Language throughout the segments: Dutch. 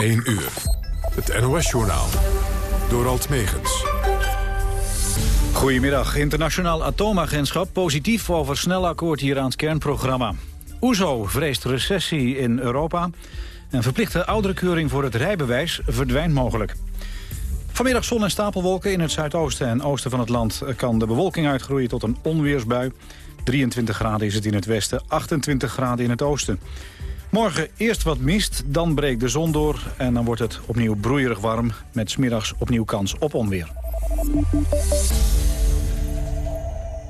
1 uur. Het NOS-journaal. Door Alt Megens. Goedemiddag. Internationaal Atoomagentschap positief over snel akkoord Iraans kernprogramma. OESO vreest recessie in Europa. En verplichte ouderenkeuring voor het rijbewijs verdwijnt mogelijk. Vanmiddag zon en stapelwolken in het zuidoosten en oosten van het land... kan de bewolking uitgroeien tot een onweersbui. 23 graden is het in het westen, 28 graden in het oosten. Morgen eerst wat mist, dan breekt de zon door... en dan wordt het opnieuw broeierig warm... met smiddags opnieuw kans op onweer.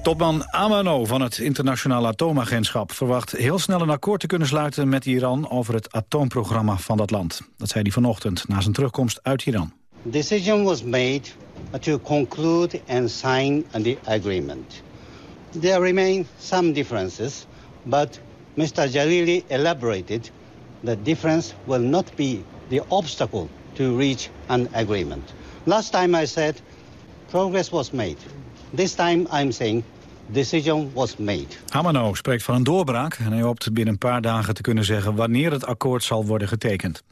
Topman Amano van het Internationale Atoomagentschap verwacht heel snel een akkoord te kunnen sluiten met Iran over het atoomprogramma van dat land. Dat zei hij vanochtend na zijn terugkomst uit Iran. Decision was made to conclude and sign the agreement. There remain some differences, but Mr. Jalili elaborated that difference will not be the obstacle to reach an agreement. Last time I said progress was made. This time I'm saying decision was made. Amano spreekt van een doorbraak en hij hoopt binnen een paar dagen te kunnen zeggen wanneer het akkoord zal worden getekend.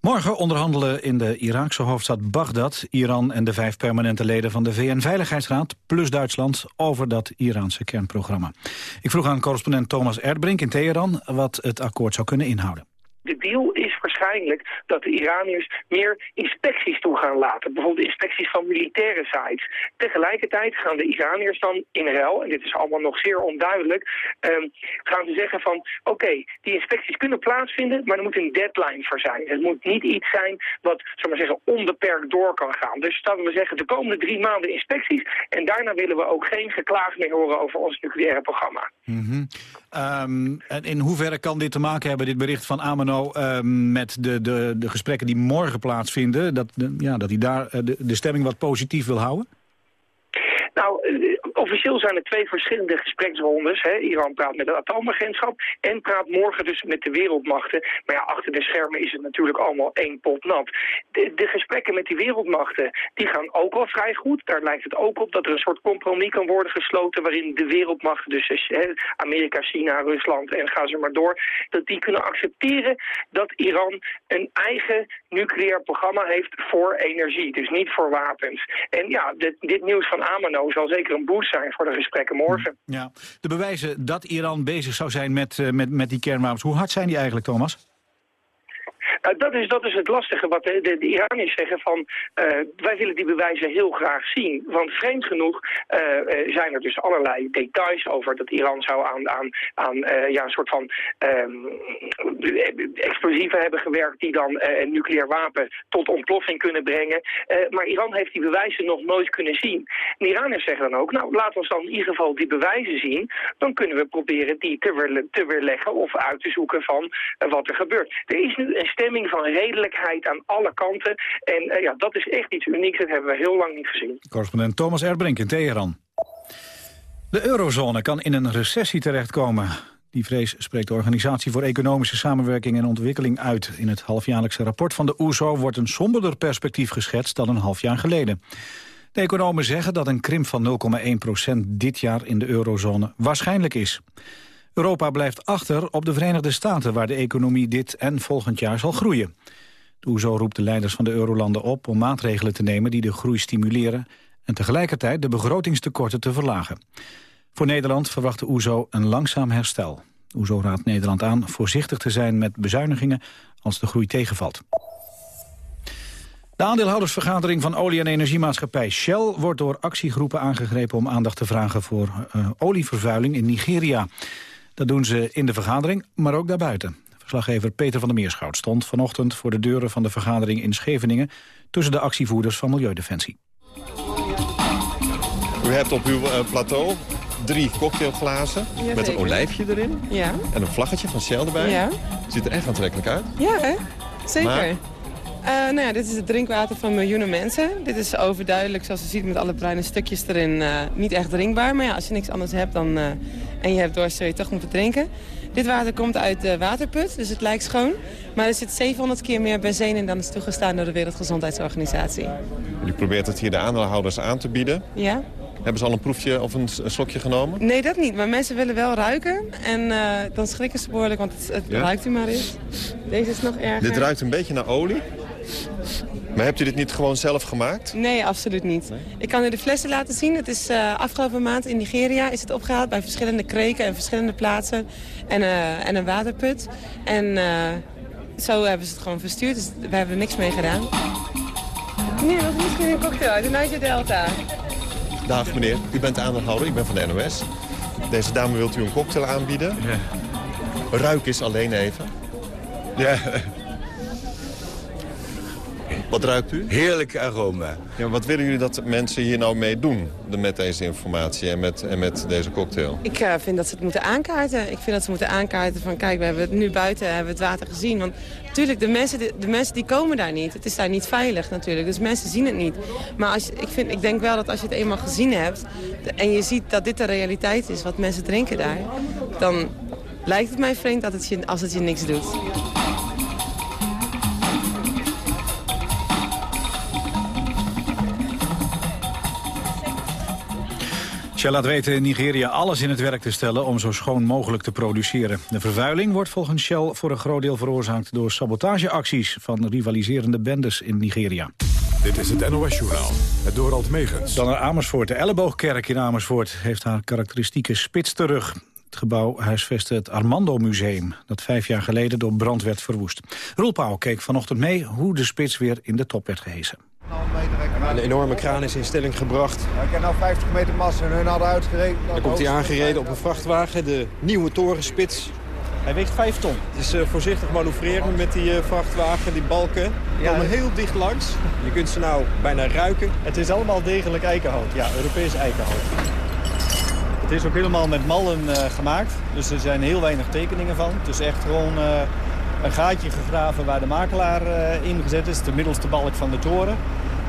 Morgen onderhandelen in de Iraakse hoofdstad Bagdad... Iran en de vijf permanente leden van de VN-veiligheidsraad... plus Duitsland over dat Iraanse kernprogramma. Ik vroeg aan correspondent Thomas Erdbrink in Teheran... wat het akkoord zou kunnen inhouden. De deal is waarschijnlijk dat de Iraniërs meer inspecties toe gaan laten. Bijvoorbeeld inspecties van militaire sites. Tegelijkertijd gaan de Iraniërs dan in ruil, en dit is allemaal nog zeer onduidelijk, um, gaan ze zeggen van oké, die inspecties kunnen plaatsvinden, maar er moet een deadline voor zijn. Het moet niet iets zijn wat, zal maar zeggen, onbeperkt door kan gaan. Dus dat we zeggen de komende drie maanden inspecties en daarna willen we ook geen geklaag meer horen over ons nucleaire programma. Mm en in hoeverre kan dit te maken hebben, dit bericht van Amano, um, met de, de, de gesprekken die morgen plaatsvinden... dat, ja, dat hij daar eh, de, de stemming wat positief wil houden? Nou, eh, officieel zijn er twee verschillende gespreksrondes. Hè. Iran praat met het atoomagentschap en praat morgen dus met de wereldmachten. Maar ja, achter de schermen is het natuurlijk allemaal één pot nat. De, de gesprekken met die wereldmachten, die gaan ook al vrij goed. Daar lijkt het ook op dat er een soort compromis kan worden gesloten... waarin de wereldmachten, dus hè, Amerika, China, Rusland en ga ze maar door... dat die kunnen accepteren dat Iran een eigen nucleair programma heeft voor energie. Dus niet voor wapens. En ja, dit, dit nieuws van Amano zal zeker een boost zijn voor de gesprekken morgen. Ja. De bewijzen dat Iran bezig zou zijn met, uh, met, met die kernwapens, hoe hard zijn die eigenlijk, Thomas? Dat, is, dat is het lastige wat de, de, Iraniërs zeggen van... Uh, wij willen die bewijzen heel graag zien. Want vreemd genoeg uh, zijn er dus allerlei details over... dat Iran zou aan, aan, aan ja, een soort van um, explosieven hebben gewerkt... die dan een nucleair wapen tot ontploffing kunnen brengen. maar Iran heeft die bewijzen nog nooit kunnen zien. De Iraniërs zeggen dan ook... nou, laat ons dan in ieder geval die bewijzen zien. Dan kunnen we proberen die te, weer, te weerleggen of uit te zoeken van wat er gebeurt. Er is nu een stemming van redelijkheid aan alle kanten. En uh, ja, dat is echt iets unieks. Dat hebben we heel lang niet gezien. Correspondent Thomas Erbrink in Teheran. De eurozone kan in een recessie terechtkomen. Die vrees spreekt de Organisatie voor Economische Samenwerking en Ontwikkeling uit. In het halfjaarlijkse rapport van de OESO wordt een somberder perspectief geschetst dan een half jaar geleden. De economen zeggen dat een krimp van 0,1% dit jaar in de eurozone waarschijnlijk is. Europa blijft achter op de Verenigde Staten... waar de economie dit en volgend jaar zal groeien. De OESO roept de leiders van de eurolanden op om maatregelen te nemen... die de groei stimuleren en tegelijkertijd de begrotingstekorten te verlagen. Voor Nederland verwacht de OESO een langzaam herstel. De OESO raadt Nederland aan voorzichtig te zijn met bezuinigingen... als de groei tegenvalt. De aandeelhoudersvergadering van olie- en energiemaatschappij Shell... wordt door actiegroepen aangegrepen om aandacht te vragen voor uh, olievervuiling in Nigeria. Dat doen ze in de vergadering, maar ook daarbuiten. Verslaggever Peter van der Meerschout stond vanochtend voor de deuren van de vergadering in Scheveningen tussen de actievoerders van Milieudefensie. U hebt op uw uh, plateau drie cocktailglazen met een olijfje erin ja. en een vlaggetje van Shell erbij. Ja. Ziet er echt aantrekkelijk uit. Ja, hè? zeker. Uh, nou ja, dit is het drinkwater van miljoenen mensen. Dit is overduidelijk, zoals je ziet met alle bruine stukjes erin, uh, niet echt drinkbaar. Maar ja, als je niks anders hebt dan, uh, en je hebt dorst, zul je toch moeten drinken. Dit water komt uit de waterput, dus het lijkt schoon. Maar er zit 700 keer meer benzine in dan is toegestaan door de Wereldgezondheidsorganisatie. Je probeert het hier de aandeelhouders aan te bieden. Ja. Hebben ze al een proefje of een, slokje genomen? Nee, dat niet. Maar mensen willen wel ruiken. En dan schrikken ze behoorlijk, want het, het ruikt u maar eens. Deze is nog erger. Dit ruikt een beetje naar olie. Maar hebt u dit niet gewoon zelf gemaakt? Nee, absoluut niet. Ik kan u de flessen laten zien. Het is uh, afgelopen maand in Nigeria is het opgehaald bij verschillende kreken en verschillende plaatsen. En, uh, en een waterput. En uh, zo hebben ze het gewoon verstuurd. Dus we hebben er niks mee gedaan. Nee, dat is misschien een cocktail uit de Niger Delta. Dag meneer, u bent aandeelhouder, ik ben van de NOS. Deze dame wilt u een cocktail aanbieden. Ja. Ruik eens alleen even. Ja, wat ruikt u? Heerlijke aroma. Ja, wat willen jullie dat mensen hier nou mee doen met deze informatie en met, en met deze cocktail? Ik uh, vind dat ze het moeten aankaarten. Ik vind dat ze moeten aankaarten van kijk, we hebben het nu buiten hebben we het water gezien. Want natuurlijk, de mensen, de, de, mensen die komen daar niet. Het is daar niet veilig natuurlijk, dus mensen zien het niet. Maar als, ik, vind, ik denk wel dat als je het eenmaal gezien hebt en je ziet dat dit de realiteit is, wat mensen drinken daar, dan lijkt het mij vreemd dat het je, als het je niks doet. Shell laat weten in Nigeria alles in het werk te stellen om zo schoon mogelijk te produceren. De vervuiling wordt volgens Shell voor een groot deel veroorzaakt door sabotageacties van rivaliserende bendes in Nigeria. Dit is het NOS-journaal, het Dorald Megens. Dan naar Amersfoort. De Elleboogkerk in Amersfoort heeft haar karakteristieke spits terug. Het gebouw huisvestte het Armando Museum, dat vijf jaar geleden door brand werd verwoest. Roel Pauw keek vanochtend mee hoe de spits weer in de top werd gehesen. Een enorme kraan is in stelling gebracht. ik heb nou 50 meter massa en hun hadden uitgereden. Dan komt hij aangereden op een vrachtwagen, de nieuwe torenspits. Hij weegt 5 ton. Het is uh, voorzichtig manoeuvreren met die uh, vrachtwagen, die balken. Die komen heel dicht langs. Je kunt ze nou bijna ruiken. Het is allemaal degelijk eikenhout, ja, Europees eikenhout. Het is ook helemaal met mallen uh, gemaakt, dus er zijn heel weinig tekeningen van. Het is echt gewoon een gaatje gegraven waar de makelaar in gezet is, de middelste balk van de toren.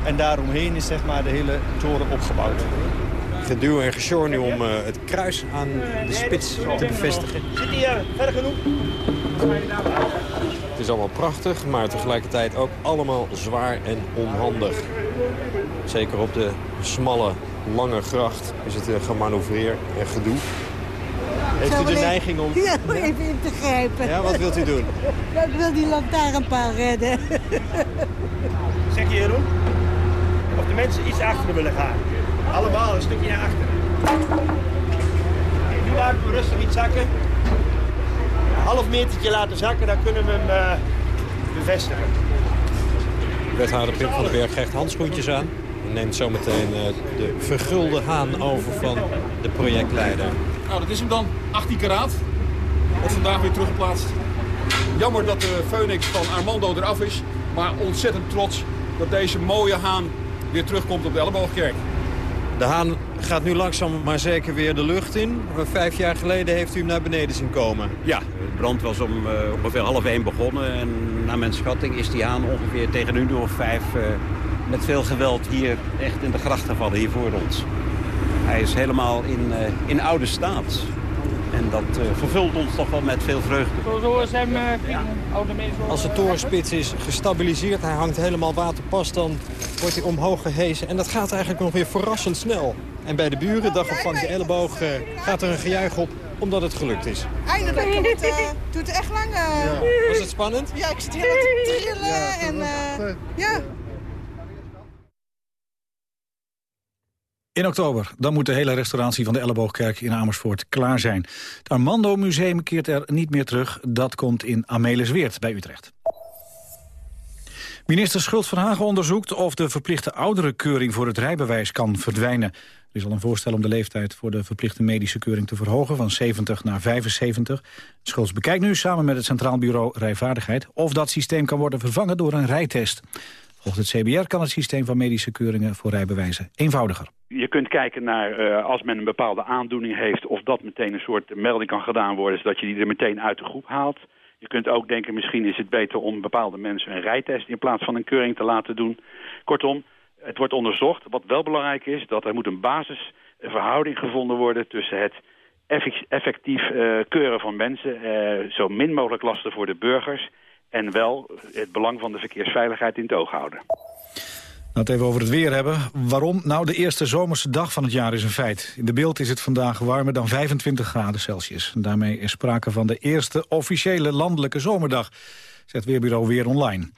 En daaromheen is zeg maar, de hele toren opgebouwd. Geduw en gesjor nu om uh, het kruis aan de spits te bevestigen. Zit hij ver genoeg? Het is allemaal prachtig, maar tegelijkertijd ook allemaal zwaar en onhandig. Zeker op de smalle, lange gracht is het gemanoeuvreer en gedoe. Heeft u de neiging om... Ja, even in te grijpen. Ja, wat wilt u doen? ik wil die lantaarnpaal redden. Zeg je, Jeroen? Of de mensen iets achter willen gaan. Allemaal een stukje naar achter. nu laten we rustig iets zakken. Een half metertje laten zakken, dan kunnen we hem uh, bevestigen. Wethouder Pim van den Berg krijgt handschoentjes aan. En neemt zometeen uh, de vergulde haan over van de projectleider. Nou, dat is hem dan. 18 karaat. Wordt vandaag weer teruggeplaatst. Jammer dat de Phoenix van Armando eraf is. Maar ontzettend trots dat deze mooie haan weer terugkomt op de Elleboogkerk. De haan gaat nu langzaam maar zeker weer de lucht in. Vijf jaar geleden heeft u hem naar beneden zien komen. Ja, de brand was om uh, ongeveer half één begonnen. En naar mijn schatting is die haan ongeveer tegen een uur of vijf... Uh, met veel geweld hier echt in de gracht gevallen, hier voor ons. Hij is helemaal in, uh, in oude staat. En dat uh, vervult ons toch wel met veel vreugde. Zo zijn oude mensen. Als de torenspits is gestabiliseerd, hij hangt helemaal waterpas, dan wordt hij omhoog gehezen. En dat gaat eigenlijk nog weer verrassend snel. En bij de buren, dag op de elleboog, uh, gaat er een gejuich op omdat het gelukt is. Eindelijk, het uh, doet echt lang. Ja. Was het spannend? Ja, ik zit hier te trillen. Ja, en, uh, ja. In oktober, dan moet de hele restauratie van de Elleboogkerk in Amersfoort klaar zijn. Het Armando Museum keert er niet meer terug. Dat komt in Amelisweert bij Utrecht. Minister Schult van Hagen onderzoekt of de verplichte ouderenkeuring voor het rijbewijs kan verdwijnen. Er is al een voorstel om de leeftijd voor de verplichte medische keuring te verhogen van 70 naar 75. Schultz bekijkt nu samen met het Centraal Bureau Rijvaardigheid of dat systeem kan worden vervangen door een rijtest. Volgens het CBR kan het systeem van medische keuringen voor rijbewijzen eenvoudiger. Je kunt kijken naar uh, als men een bepaalde aandoening heeft... of dat meteen een soort melding kan gedaan worden... zodat je die er meteen uit de groep haalt. Je kunt ook denken, misschien is het beter om bepaalde mensen een rijtest... in plaats van een keuring te laten doen. Kortom, het wordt onderzocht. Wat wel belangrijk is, dat er moet een basisverhouding gevonden worden... tussen het effectief uh, keuren van mensen... Uh, zo min mogelijk lasten voor de burgers... en wel het belang van de verkeersveiligheid in het oog houden. het even over het weer hebben. Waarom? Nou, de eerste zomerse dag van het jaar is een feit. In de beeld is het vandaag warmer dan 25 graden Celsius. En daarmee is sprake van de eerste officiële landelijke zomerdag, zegt Weerbureau Weer Online.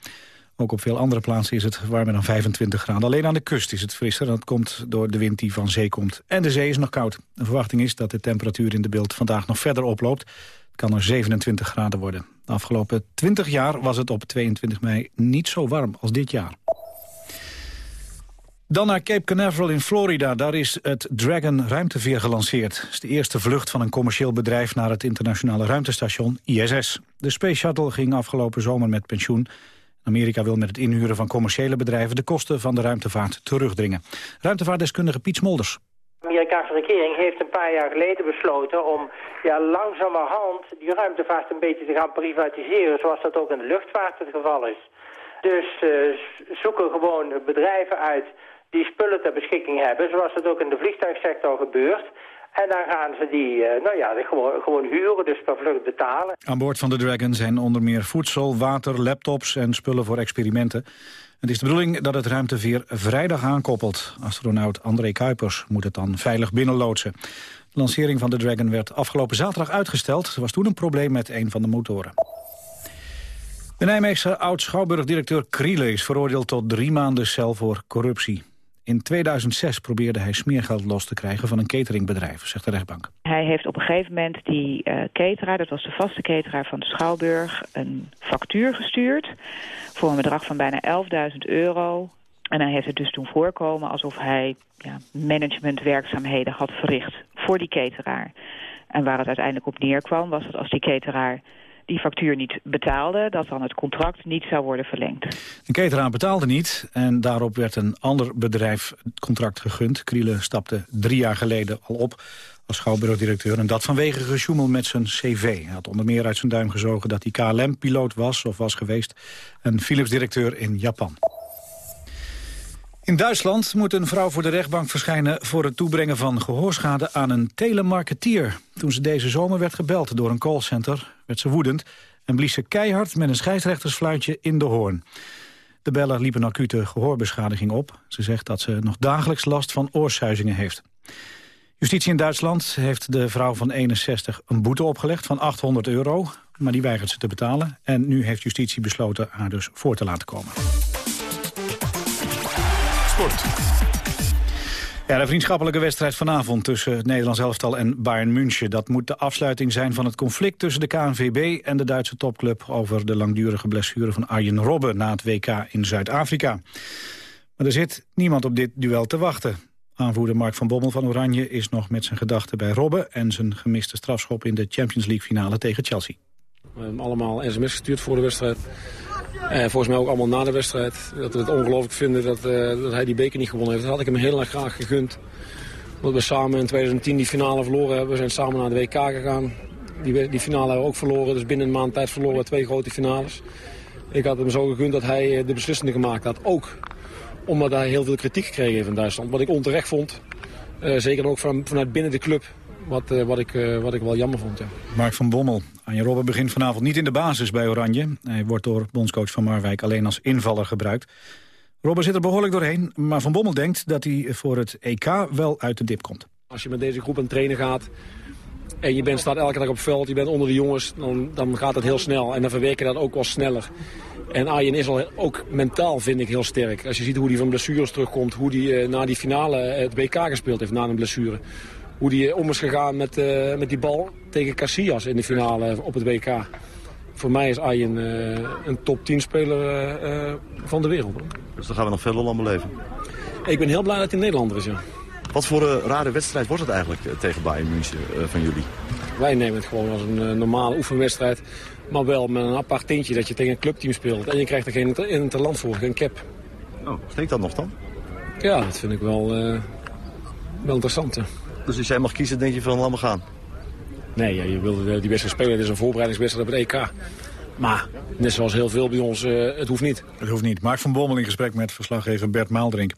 Ook op veel andere plaatsen is het warmer dan 25 graden. Alleen aan de kust is het frisser. Dat komt door de wind die van zee komt. En de zee is nog koud. De verwachting is dat de temperatuur in de beeld vandaag nog verder oploopt. Kan er 27 graden worden. De afgelopen 20 jaar was het op 22 mei niet zo warm als dit jaar. Dan naar Cape Canaveral in Florida. Daar is het Dragon ruimteveer gelanceerd. Het is de eerste vlucht van een commercieel bedrijf naar het internationale ruimtestation ISS. De Space Shuttle ging afgelopen zomer met pensioen. Amerika wil met het inhuren van commerciële bedrijven de kosten van de ruimtevaart terugdringen. Ruimtevaartdeskundige Piet Smolders. De Amerikaanse regering heeft een paar jaar geleden besloten om ja, langzamerhand die ruimtevaart een beetje te gaan privatiseren, zoals dat ook in de luchtvaart het geval is. Dus uh, zoeken gewoon bedrijven uit die spullen ter beschikking hebben, zoals dat ook in de vliegtuigsector gebeurt. En dan gaan ze die uh, nou ja, gewoon, gewoon huren, dus per vlucht betalen. Aan boord van de Dragon zijn onder meer voedsel, water, laptops en spullen voor experimenten. Het is de bedoeling dat het ruimteveer vrijdag aankoppelt. Astronaut André Kuipers moet het dan veilig binnenloodsen. De lancering van de Dragon werd afgelopen zaterdag uitgesteld. Er was toen een probleem met een van de motoren. De Nijmeegse oud-schouwburgdirecteur Kriele is veroordeeld tot drie maanden cel voor corruptie. In 2006 probeerde hij smeergeld los te krijgen van een cateringbedrijf, zegt de rechtbank. Hij heeft op een gegeven moment die uh, cateraar, dat was de vaste cateraar van de Schouwburg, een factuur gestuurd voor een bedrag van bijna 11.000 euro. En hij heeft het dus toen voorkomen alsof hij ja, managementwerkzaamheden had verricht voor die cateraar. En waar het uiteindelijk op neerkwam was dat als die cateraar die factuur niet betaalde... dat dan het contract niet zou worden verlengd. De cateraar betaalde niet en daarop werd een ander bedrijf het contract gegund. Kriele stapte drie jaar geleden al op als schouwbureaudirecteur... en dat vanwege gesjoemel met zijn cv. Hij had onder meer uit zijn duim gezogen dat hij KLM-piloot was of was geweest... en Philips-directeur in Japan. In Duitsland moet een vrouw voor de rechtbank verschijnen... voor het toebrengen van gehoorschade aan een telemarketeer. Toen ze deze zomer werd gebeld door een callcenter, ze woedend... en blies ze keihard met een scheidsrechtersfluitje in de hoorn. De beller liep een acute gehoorbeschadiging op. Ze zegt dat ze nog dagelijks last van oorsuizingen heeft. Justitie in Duitsland heeft de vrouw van 61 een boete opgelegd van 800 euro. Maar die weigert ze te betalen. En nu heeft justitie besloten haar dus voor te laten komen. Ja, de vriendschappelijke wedstrijd vanavond tussen het Nederlands elftal en Bayern München. Dat moet de afsluiting zijn van het conflict tussen de KNVB en de Duitse topclub... over de langdurige blessure van Arjen Robben na het WK in Zuid-Afrika. Maar er zit niemand op dit duel te wachten. Aanvoerder Mark van Bommel van Oranje is nog met zijn gedachten bij Robben... en zijn gemiste strafschop in de Champions League finale tegen Chelsea. We hebben allemaal sms gestuurd voor de wedstrijd. En volgens mij ook allemaal na de wedstrijd. Dat we het ongelooflijk vinden dat, uh, dat hij die beker niet gewonnen heeft. Dat had ik hem heel erg graag gegund. Dat we samen in 2010 die finale verloren hebben. We zijn samen naar de WK gegaan. Die, die finale hebben we ook verloren. Dus binnen een maand tijd verloren we twee grote finales. Ik had hem zo gegund dat hij eh, de beslissende gemaakt had. Ook omdat hij heel veel kritiek gekregen heeft in Duitsland. Wat ik onterecht vond. Uh, zeker ook van, vanuit binnen de club. Wat, uh, wat, ik, uh, wat ik wel jammer vond, ja. Mark van Bommel. Anje Robben begint vanavond niet in de basis bij Oranje. Hij wordt door bondscoach van Marwijk alleen als invaller gebruikt. Robben zit er behoorlijk doorheen, maar Van Bommel denkt dat hij voor het EK wel uit de dip komt. Als je met deze groep aan het trainen gaat en je bent, staat elke dag op het veld, je bent onder de jongens, dan, dan gaat het heel snel. En dan verwerk je dat ook wel sneller. En Arjen is al ook mentaal, vind ik, heel sterk. Als je ziet hoe hij van blessures terugkomt, hoe hij uh, na die finale het WK gespeeld heeft na een blessure hoe die om is gegaan met, uh, met die bal tegen Casillas in de finale op het WK. Voor mij is Arjen uh, een top 10 speler uh, van de wereld. Dus dan gaan we nog veel lang beleven. Ik ben heel blij dat hij Nederlander is, ja. Wat voor een rare wedstrijd wordt het eigenlijk tegen Bayern München van jullie? Wij nemen het gewoon als een normale oefenwedstrijd. Maar wel met een apart tintje dat je tegen een clubteam speelt. En je krijgt er geen interland voor, geen cap. Oh, steekt dat nog dan? Ja, dat vind ik wel, wel interessant. Hè. Dus als jij mag kiezen, denk je van laat me gaan? Nee, ja, je wil die wedstrijd spelen. Het is een voorbereidingswedstrijd op het EK. Maar, net zoals heel veel bij ons, uh, het hoeft niet. Het hoeft niet. Mark van Bommel in gesprek met verslaggever Bert Maaldrink.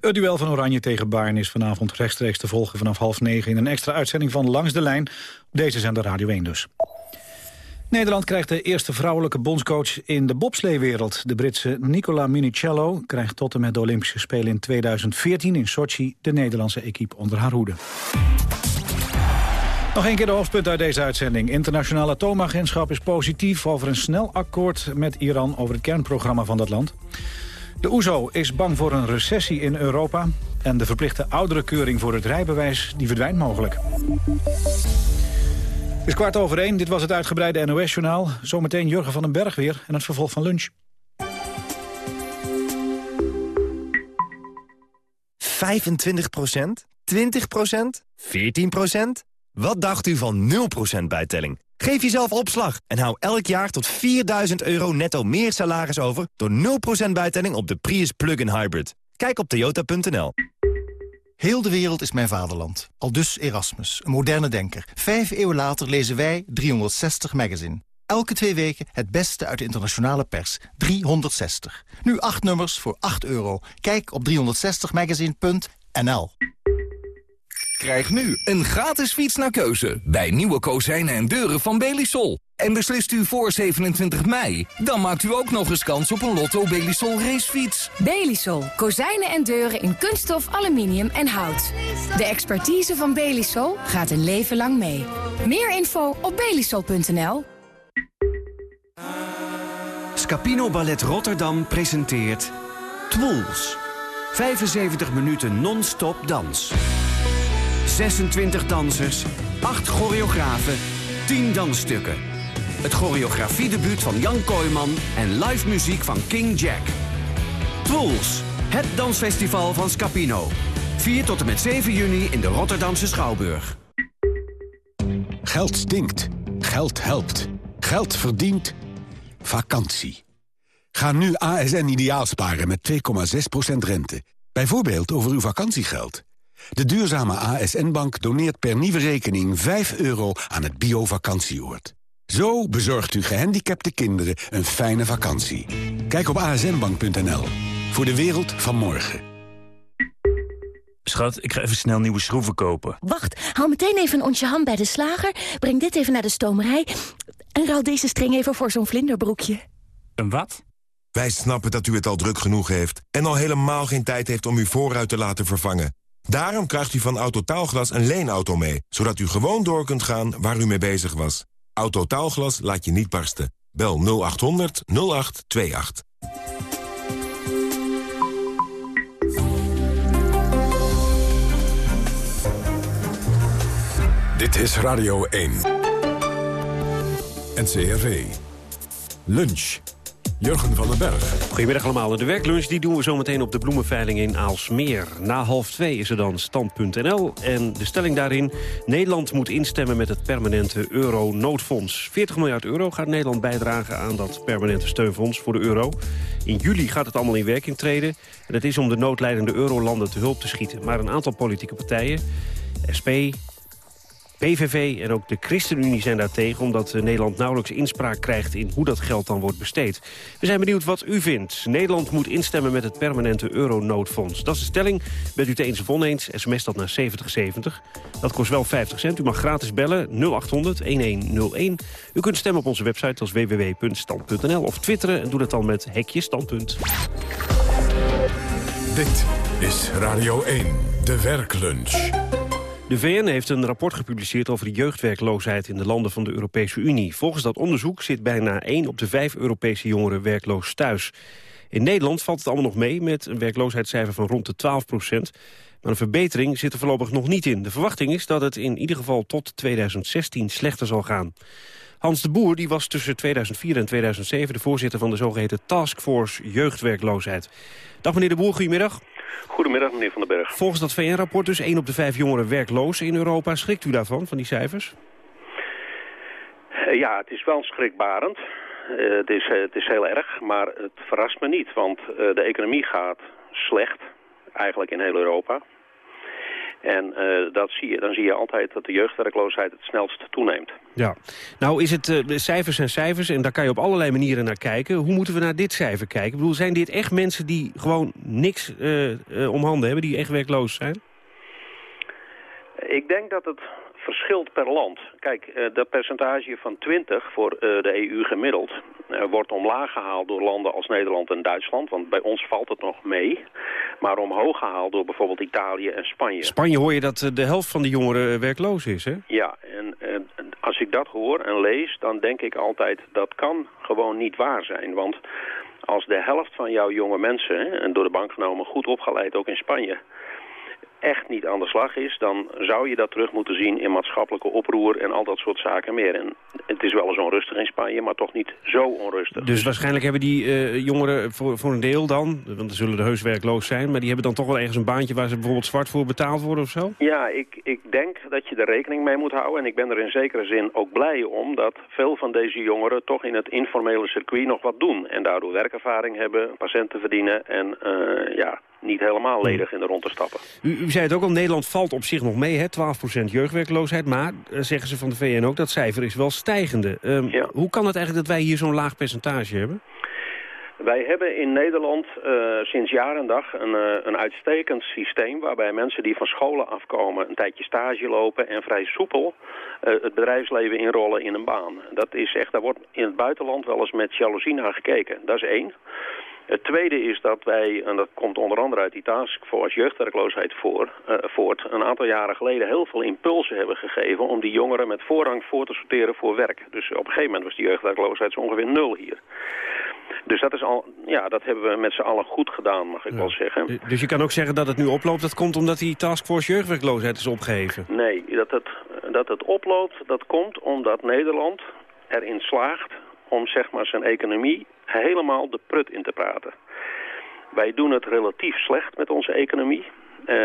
Het duel van Oranje tegen Bayern is vanavond rechtstreeks te volgen vanaf half negen... in een extra uitzending van Langs de Lijn. Deze zijn de Radio 1 dus. Nederland krijgt de eerste vrouwelijke bondscoach in de bobsleewereld. De Britse Nicola Minicello krijgt tot en met de Olympische Spelen in 2014 in Sochi de Nederlandse equipe onder haar hoede. Nog een keer de hoofdpunt uit deze uitzending. Internationale atoomagentschap is positief over een snel akkoord met Iran over het kernprogramma van dat land. De OESO is bang voor een recessie in Europa. En de verplichte ouderenkeuring voor het rijbewijs die verdwijnt mogelijk. Is kwart over één. Dit was het uitgebreide NOS-journaal. Zometeen Jurgen van den Berg weer en het vervolg van lunch. 25% 20% 14% Wat dacht u van 0% bijtelling? Geef jezelf opslag en hou elk jaar tot 4000 euro netto meer salaris over... door 0% bijtelling op de Prius Plug-in Hybrid. Kijk op toyota.nl. Heel de wereld is mijn vaderland. Al dus Erasmus, een moderne denker. Vijf eeuwen later lezen wij 360 Magazine. Elke twee weken het beste uit de internationale pers. 360. Nu acht nummers voor 8 euro. Kijk op 360magazine.nl. Krijg nu een gratis fiets naar keuze bij nieuwe kozijnen en deuren van Belisol. En beslist u voor 27 mei, dan maakt u ook nog eens kans op een Lotto Belisol racefiets. Belisol. Kozijnen en deuren in kunststof, aluminium en hout. De expertise van Belisol gaat een leven lang mee. Meer info op belisol.nl. Scapino Ballet Rotterdam presenteert Twools. 75 minuten non-stop dans. 26 dansers, 8 choreografen, 10 dansstukken. Het choreografiedebuut van Jan Kooijman en live muziek van King Jack. Twools, het dansfestival van Scapino. 4 tot en met 7 juni in de Rotterdamse Schouwburg. Geld stinkt. Geld helpt. Geld verdient. Vakantie. Ga nu ASN ideaal sparen met 2,6% rente. Bijvoorbeeld over uw vakantiegeld. De duurzame ASN-bank doneert per nieuwe rekening 5 euro aan het bio-vakantieoord. Zo bezorgt u gehandicapte kinderen een fijne vakantie. Kijk op asnbank.nl. Voor de wereld van morgen. Schat, ik ga even snel nieuwe schroeven kopen. Wacht, haal meteen even een onsje ham bij de slager. Breng dit even naar de stomerij. En ruil deze string even voor zo'n vlinderbroekje. Een wat? Wij snappen dat u het al druk genoeg heeft... en al helemaal geen tijd heeft om uw voorruit te laten vervangen. Daarom krijgt u van Autotaalglas een leenauto mee... zodat u gewoon door kunt gaan waar u mee bezig was. Autotaalglas laat je niet barsten. Bel 0800 0828. Dit is Radio 1. NCRV. Lunch. Jurgen van den Berg. Goedemiddag allemaal. De werklunch die doen we zometeen op de bloemenveiling in Aalsmeer. Na half twee is er dan stand.nl. En de stelling daarin, Nederland moet instemmen met het permanente euro-noodfonds. 40 miljard euro gaat Nederland bijdragen aan dat permanente steunfonds voor de euro. In juli gaat het allemaal in werking treden. En dat is om de noodlijdende eurolanden te hulp te schieten. Maar een aantal politieke partijen, SP, PVV en ook de ChristenUnie zijn daar tegen... omdat eh, Nederland nauwelijks inspraak krijgt in hoe dat geld dan wordt besteed. We zijn benieuwd wat u vindt. Nederland moet instemmen met het permanente euronoodfonds. Dat is de stelling. Bent u het eens of oneens, sms dat naar 7070. Dat kost wel 50 cent. U mag gratis bellen 0800-1101. U kunt stemmen op onze website als www.stand.nl... of twitteren en doe dat dan met hekje standpunt. Dit is Radio 1, de werklunch. De VN heeft een rapport gepubliceerd over de jeugdwerkloosheid in de landen van de Europese Unie. Volgens dat onderzoek zit bijna 1 op de 5 Europese jongeren werkloos thuis. In Nederland valt het allemaal nog mee met een werkloosheidscijfer van rond de 12 procent. Maar een verbetering zit er voorlopig nog niet in. De verwachting is dat het in ieder geval tot 2016 slechter zal gaan. Hans de Boer die was tussen 2004 en 2007 de voorzitter van de zogeheten Taskforce Jeugdwerkloosheid. Dag meneer de Boer, goedemiddag. Goedemiddag, meneer Van den Berg. Volgens dat VN-rapport dus 1 op de 5 jongeren werkloos in Europa. Schrikt u daarvan, van die cijfers? Uh, ja, het is wel schrikbarend. Uh, het, is, uh, het is heel erg, maar het verrast me niet. Want de economie gaat slecht, eigenlijk in heel Europa. En uh, dat zie je, dan zie je altijd dat de jeugdwerkloosheid het snelst toeneemt. Ja, nou is het, uh, cijfers en cijfers en daar kan je op allerlei manieren naar kijken. Hoe moeten we naar dit cijfer kijken? Ik bedoel, zijn dit echt mensen die gewoon niks uh, om handen hebben, die echt werkloos zijn? Ik denk dat het verschilt per land. Kijk, eh, dat percentage van 20 voor eh, de EU gemiddeld eh, wordt omlaag gehaald door landen als Nederland en Duitsland. Want bij ons valt het nog mee. Maar omhoog gehaald door bijvoorbeeld Italië en Spanje. Spanje hoor je dat de helft van de jongeren werkloos is, hè? Ja, en eh, als ik dat hoor en lees, dan denk ik altijd dat kan gewoon niet waar zijn. Want als de helft van jouw jonge mensen, en door de bank genomen goed opgeleid ook in Spanje, echt niet aan de slag is, dan zou je dat terug moeten zien in maatschappelijke oproer en al dat soort zaken meer. En het is wel eens onrustig in Spanje, maar toch niet zo onrustig. Dus waarschijnlijk hebben die eh, jongeren voor, voor een deel dan, want er zullen er heus werkloos zijn... maar die hebben dan toch wel ergens een baantje waar ze bijvoorbeeld zwart voor betaald worden of zo? Ja, ik, ik denk dat je er rekening mee moet houden. En ik ben er in zekere zin ook blij om dat veel van deze jongeren toch in het informele circuit nog wat doen. En daardoor werkervaring hebben, patiënten verdienen en eh, ja, niet helemaal ledig in de rond te stappen. U, u zei het ook al, Nederland valt op zich nog mee, hè? 12% jeugdwerkloosheid. Maar, eh, zeggen ze van de VN ook, dat cijfer is wel stijgende. Ehm, Hoe kan het eigenlijk dat wij hier zo'n laag percentage hebben? Wij hebben in Nederland eh, sinds jaar en dag een, eh, een uitstekend systeem... waarbij mensen die van scholen afkomen een tijdje stage lopen... en vrij soepel het bedrijfsleven inrollen in een baan. Dat is echt, daar wordt in het buitenland wel eens met jaloezie naar gekeken. Dat is één. Het tweede is dat wij, en dat komt onder andere uit die taskforce jeugdwerkloosheid voor, eh, voort, een aantal jaren geleden heel veel impulsen hebben gegeven om die jongeren met voorrang voor te sorteren voor werk. Dus op een gegeven moment was die jeugdwerkloosheid zo ongeveer nul hier. Dus dat, is al, ja, dat hebben we met z'n allen goed gedaan, mag ik wel zeggen. Dus je kan ook zeggen dat het nu oploopt, dat komt omdat die taskforce jeugdwerkloosheid is opgeheven? Nee, dat het, dat het oploopt, dat komt omdat Nederland erin slaagt om zeg maar, zijn economie helemaal de prut in te praten. Wij doen het relatief slecht met onze economie. Uh,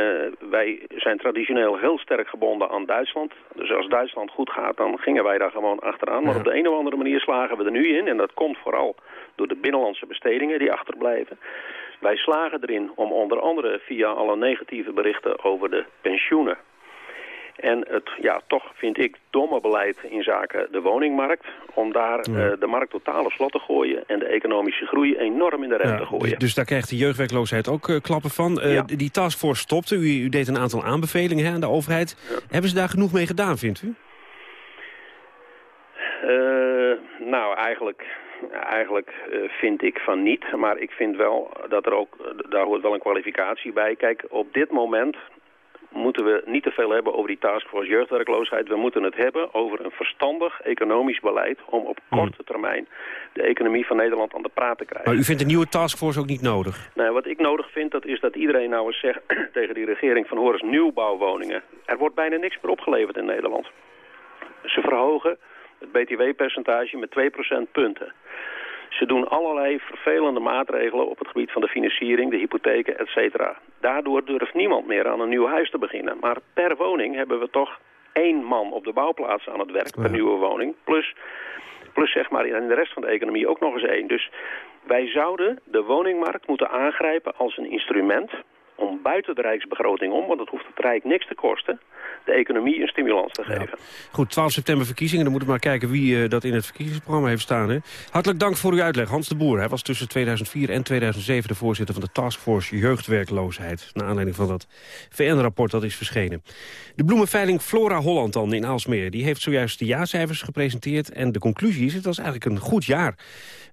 wij zijn traditioneel heel sterk gebonden aan Duitsland. Dus als Duitsland goed gaat, dan gingen wij daar gewoon achteraan. Maar op de een of andere manier slagen we er nu in. En dat komt vooral door de binnenlandse bestedingen die achterblijven. Wij slagen erin om onder andere via alle negatieve berichten over de pensioenen en het, ja, toch vind ik, domme beleid in zaken de woningmarkt... om daar ja. uh, de markt totaal op slot te gooien... en de economische groei enorm in de rem te gooien. Dus, dus, daar krijgt de jeugdwerkloosheid ook uh, klappen van. Uh, ja. Die taskforce stopte, u, u, deed een aantal aanbevelingen hè, aan de overheid. Hebben ze daar genoeg mee gedaan, vindt u? nou, eigenlijk, eigenlijk vind ik van niet. Maar ik vind wel dat er ook, daar hoort wel een kwalificatie bij. Kijk, op dit moment moeten we niet te veel hebben over die taskforce jeugdwerkloosheid. We moeten het hebben over een verstandig economisch beleid... om op korte termijn de economie van Nederland aan de praat te krijgen. Maar u vindt een nieuwe taskforce ook niet nodig? Nee, wat ik nodig vind, dat is dat iedereen nou eens zegt tegen die regering van... hoor eens, nieuwbouwwoningen. Er wordt bijna niks meer opgeleverd in Nederland. Ze verhogen het btw-percentage met 2% punten. Ze doen allerlei vervelende maatregelen op het gebied van de financiering, de hypotheken, et cetera. Daardoor durft niemand meer aan een nieuw huis te beginnen. Maar per woning hebben we toch één man op de bouwplaats aan het werk per nieuwe woning. Plus, plus zeg maar in de rest van de economie ook nog eens één. Dus wij zouden de woningmarkt moeten aangrijpen als een instrument om buiten de rijksbegroting om, want dat hoeft het Rijk niks te kosten, de economie een stimulans te geven. Ja. Goed, 12 september verkiezingen. Dan moeten we maar kijken wie uh, dat in het verkiezingsprogramma heeft staan. Hè? Hartelijk dank voor uw uitleg. Hans de Boer, hij was tussen 2004 en 2007 de voorzitter van de Taskforce Jeugdwerkloosheid. Naar aanleiding van dat VN-rapport dat is verschenen. De bloemenveiling Flora Holland dan in Aalsmeer. Die heeft zojuist de jaarcijfers gepresenteerd. En de conclusie is, het was eigenlijk een goed jaar.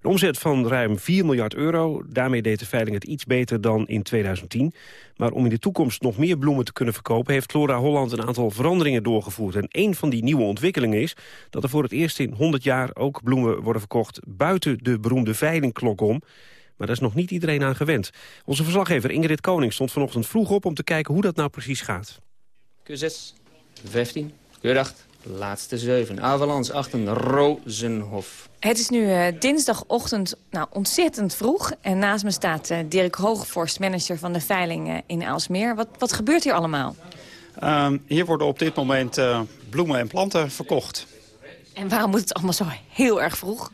Een omzet van ruim 4 miljard euro. Daarmee deed de veiling het iets beter dan in 2010. Maar om in de toekomst nog meer bloemen te kunnen verkopen... heeft Flora Holland een aantal veranderingen doorgevoerd. En een van die nieuwe ontwikkelingen is dat er voor het eerst in 100 jaar... ook bloemen worden verkocht buiten de beroemde veilingklok om. Maar daar is nog niet iedereen aan gewend. Onze verslaggever Ingrid Koning stond vanochtend vroeg op... om te kijken hoe dat nou precies gaat. Q6, 15, Q8, laatste 7. Avalans, 8, Rozenhof. Het is nu uh, dinsdagochtend nou, ontzettend vroeg. En naast me staat uh, Dirk Hoogvorst, manager van de veiling uh, in Aalsmeer. Wat, wat gebeurt hier allemaal? Um, hier worden op dit moment bloemen en planten verkocht. En waarom moet het allemaal zo heel erg vroeg?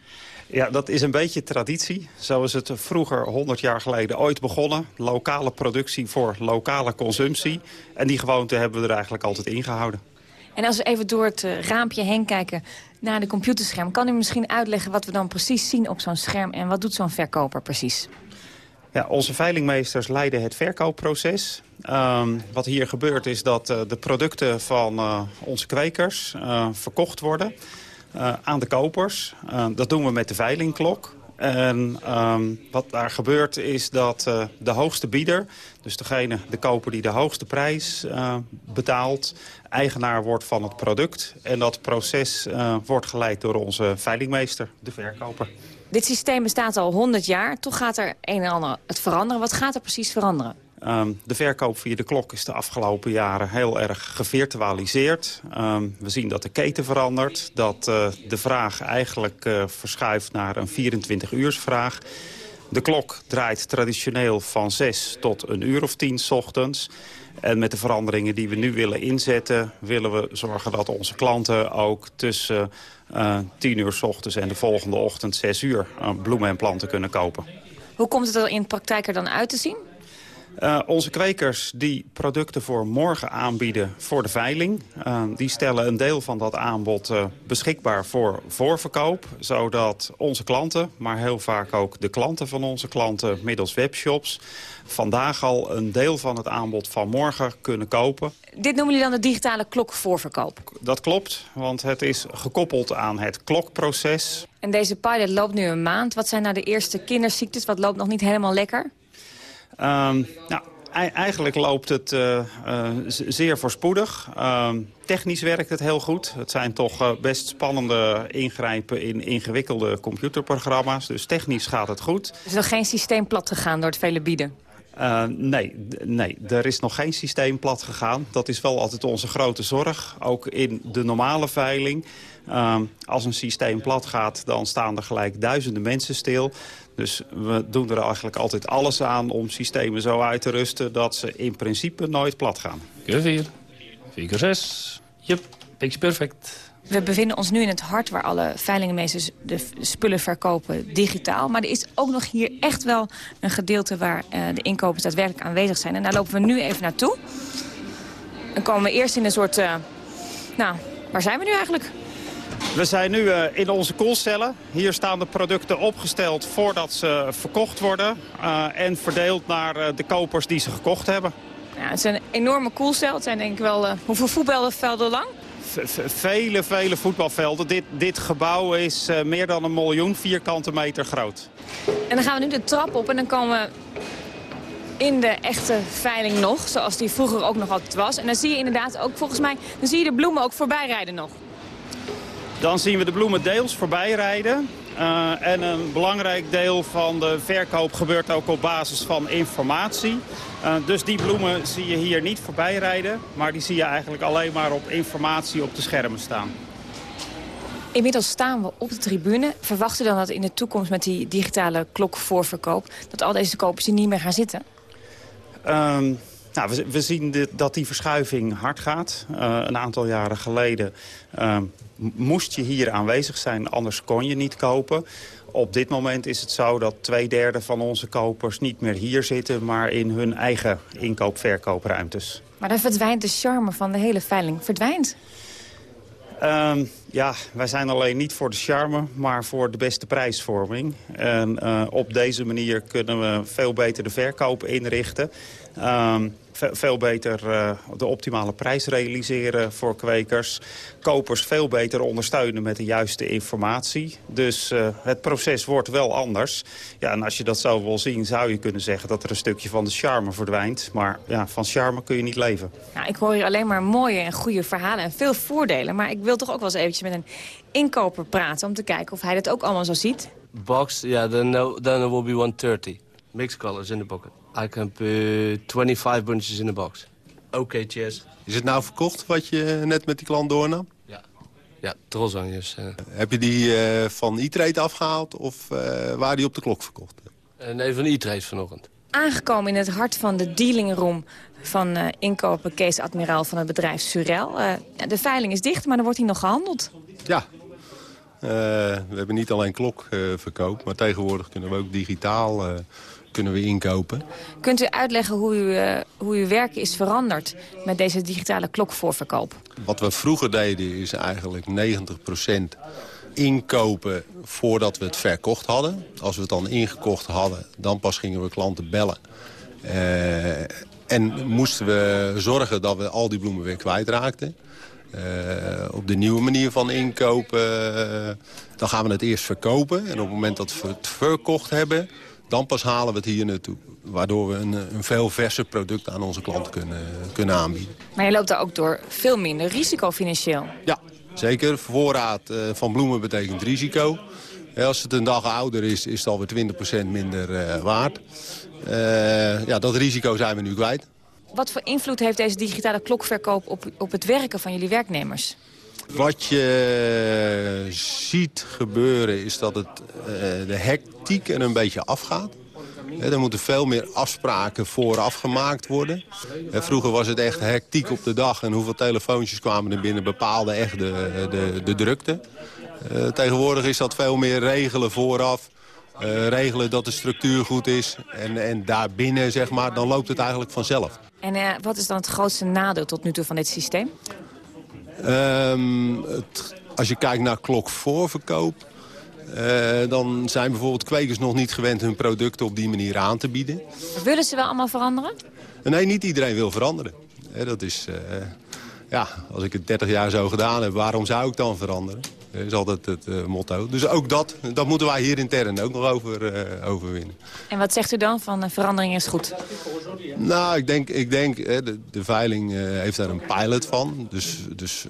Ja, dat is een beetje traditie. Zo is het vroeger, 100 jaar geleden, ooit begonnen. Lokale productie voor lokale consumptie. En die gewoonte hebben we er eigenlijk altijd ingehouden. En als we even door het raampje heen kijken naar de computerscherm... kan u misschien uitleggen wat we dan precies zien op zo'n scherm... en wat doet zo'n verkoper precies? Ja, onze veilingmeesters leiden het verkoopproces. Um, wat hier gebeurt is dat uh, de producten van uh, onze kwekers verkocht worden aan de kopers. dat doen we met de veilingklok. En um, wat daar gebeurt is dat uh, de hoogste bieder, dus degene, de koper die de hoogste prijs uh, betaalt, eigenaar wordt van het product. En dat proces uh, wordt geleid door onze veilingmeester, de verkoper. Dit systeem bestaat al 100 jaar, toch gaat er een en ander het veranderen. Wat gaat er precies veranderen? Um, de verkoop via de klok is de afgelopen jaren heel erg gevirtualiseerd. Um, we zien dat de keten verandert, dat uh, de vraag eigenlijk uh, verschuift naar een 24-uursvraag. De klok draait traditioneel van 6 tot een uur of 10 s ochtends. En met de veranderingen die we nu willen inzetten... willen we zorgen dat onze klanten ook tussen uh, 10 uur s ochtends en de volgende ochtend 6 uur... bloemen en planten kunnen kopen. Hoe komt het er in de praktijk er dan uit te zien? Uh, onze kwekers die producten voor morgen aanbieden voor de veiling... Uh, die stellen een deel van dat aanbod uh, beschikbaar voor voorverkoop... zodat onze klanten, maar heel vaak ook de klanten van onze klanten... middels webshops vandaag al een deel van het aanbod van morgen kunnen kopen. Dit noemen jullie dan de digitale klokvoorverkoop? Dat klopt, want het is gekoppeld aan het klokproces. En deze pilot loopt nu een maand. Wat zijn nou de eerste kinderziektes? Wat loopt nog niet helemaal lekker? Um, nou, eigenlijk loopt het uh, uh, zeer voorspoedig. Uh, technisch werkt het heel goed. Het zijn toch uh, best spannende ingrijpen in ingewikkelde computerprogramma's. Dus technisch gaat het goed. Er is nog geen systeem plat gegaan door het vele bieden? Uh, nee, nee, er is nog geen systeem plat gegaan. Dat is wel altijd onze grote zorg. Ook in de normale veiling. Uh, als een systeem plat gaat, dan staan er gelijk duizenden mensen stil. Dus we doen er eigenlijk altijd alles aan om systemen zo uit te rusten... dat ze in principe nooit plat gaan. Keur 4, 4 keer 6. Yep, perfect. We bevinden ons nu in het hart waar alle veilingmeesters de spullen verkopen digitaal. Maar er is ook nog hier echt wel een gedeelte waar uh, de inkopers daadwerkelijk aanwezig zijn. En daar lopen we nu even naartoe. Dan komen we eerst in een soort... Uh, nou, waar zijn we nu eigenlijk? We zijn nu uh, in onze koelcellen. Hier staan de producten opgesteld voordat ze verkocht worden. En verdeeld naar de kopers die ze gekocht hebben. Ja, het is een enorme koelcel. Het zijn denk ik wel... hoeveel voetbalvelden lang? Vele, vele voetbalvelden. Dit, dit gebouw is meer dan een miljoen vierkante meter groot. En dan gaan we nu de trap op en dan komen we in de echte veiling nog. Zoals die vroeger ook nog altijd was. En dan zie je inderdaad ook volgens mij... dan zie je de bloemen ook voorbij rijden nog. Dan zien we de bloemen deels voorbij rijden. Uh, en een belangrijk deel van de verkoop gebeurt ook op basis van informatie. Uh, dus die bloemen zie je hier niet voorbij rijden. Maar die zie je eigenlijk alleen maar op informatie op de schermen staan. Inmiddels staan we op de tribune. Verwachten dan dat in de toekomst met die digitale klokvoorverkoop... dat al deze kopers hier niet meer gaan zitten? Um, nou, we, we zien dit, dat die verschuiving hard gaat. Uh, een aantal jaren geleden uh, moest je hier aanwezig zijn, anders kon je niet kopen. Op dit moment is het zo dat twee derde van onze kopers niet meer hier zitten... maar in hun eigen inkoop-verkoopruimtes. Maar dan verdwijnt de charme van de hele veiling. Verdwijnt? Um, ja, wij zijn alleen niet voor de charme, maar voor de beste prijsvorming. En uh, op deze manier kunnen we veel beter de verkoop inrichten. Um, veel beter uh, de optimale prijs realiseren voor kwekers. Kopers veel beter ondersteunen met de juiste informatie. Dus uh, het proces wordt wel anders. Ja, en als je dat zo wil zien, zou je kunnen zeggen dat er een stukje van de charme verdwijnt. Maar ja, van charme kun je niet leven. Nou, ik hoor hier alleen maar mooie en goede verhalen en veel voordelen. Maar ik wil toch ook wel eens eventjes met een inkoper praten... om te kijken of hij dat ook allemaal zo ziet. Box, ja, yeah, then, then it will be 130. Mixed colors in the bucket. I can put 25 bunches in the box. Oké, okay, cheers. Is het nou verkocht wat je net met die klant doornam? Ja, ja trolzangjes. Uh. Heb je die uh, van e-trade afgehaald of uh, waar die op de klok verkocht? nee, van e-trade vanochtend. Aangekomen in het hart van de dealingroom van uh, inkoper Kees Admiraal van het bedrijf Surel. Uh, de veiling is dicht, maar er wordt hier nog gehandeld. Ja, uh, we hebben niet alleen klokverkoop, maar tegenwoordig kunnen we ook digitaal kunnen we inkopen. Kunt u uitleggen hoe, u, uh, hoe uw werk is veranderd met deze digitale klokvoorverkoop? Wat we vroeger deden is eigenlijk 90% inkopen voordat we het verkocht hadden. Als we het dan ingekocht hadden, dan pas gingen we klanten bellen. Uh, en moesten we zorgen dat we al die bloemen weer kwijtraakten. Uh, op de nieuwe manier van inkopen, uh, dan gaan we het eerst verkopen. En op het moment dat we het verkocht hebben, dan pas halen we het hier naartoe. Waardoor we een, een veel verser product aan onze klanten kunnen, kunnen aanbieden. Maar je loopt daar ook door veel minder risico financieel. Ja, zeker. Voorraad uh, van bloemen betekent risico. Als het een dag ouder is, is het alweer 20% minder uh, waard. Uh, ja, dat risico zijn we nu kwijt. Wat voor invloed heeft deze digitale klokverkoop op, op het werken van jullie werknemers? Wat je ziet gebeuren is dat het, uh, de hectiek er een beetje afgaat. Er moeten veel meer afspraken vooraf gemaakt worden. Vroeger was het echt hectiek op de dag en hoeveel telefoontjes kwamen er binnen bepaalde echt de, de, de drukte. Uh, tegenwoordig is dat veel meer regelen vooraf. Uh, regelen dat de structuur goed is. En, en daarbinnen, zeg maar, dan loopt het eigenlijk vanzelf. En wat is dan het grootste nadeel tot nu toe van dit systeem? Um, het, als je kijkt naar klokvoorverkoop... Uh, dan zijn bijvoorbeeld kwekers nog niet gewend hun producten op die manier aan te bieden. Willen ze wel allemaal veranderen? Nee, niet iedereen wil veranderen. dat is, ja, als ik het 30 jaar zo gedaan heb, waarom zou ik dan veranderen? Dat is altijd het uh, motto. Dus ook dat, dat moeten wij hier intern ook nog over, uh, overwinnen. En wat zegt u dan van verandering is goed? Nou, ik denk, ik denk de, de veiling heeft daar een pilot van. Dus, dus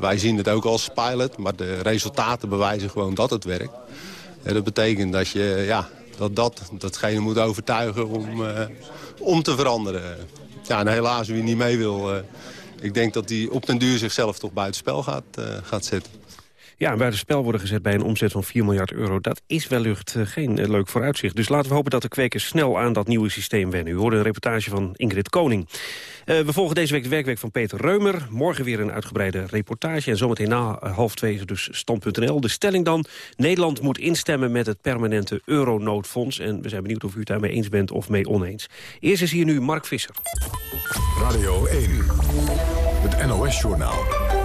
wij zien het ook als pilot. Maar de resultaten bewijzen gewoon dat het werkt. dat betekent dat je ja, dat, dat, datgene moet overtuigen om, om te veranderen. Ja, en helaas wie niet mee wil... ik denk dat die op den duur zichzelf toch buitenspel gaat, gaat zetten. Ja, buitenspel worden gezet bij een omzet van 4 miljard euro. Dat is wellicht uh, geen uh, leuk vooruitzicht. Dus laten we hopen dat de kwekers snel aan dat nieuwe systeem wennen. U hoorde een reportage van Ingrid Koning. Uh, we volgen deze week de werkweek van Peter Reumer. Morgen weer een uitgebreide reportage. En zometeen na half twee is dus stand.nl. De stelling dan, Nederland moet instemmen met het permanente euronoodfonds. En we zijn benieuwd of u het daarmee eens bent of mee oneens. Eerst is hier nu Mark Visser. Radio 1, het NOS-journaal.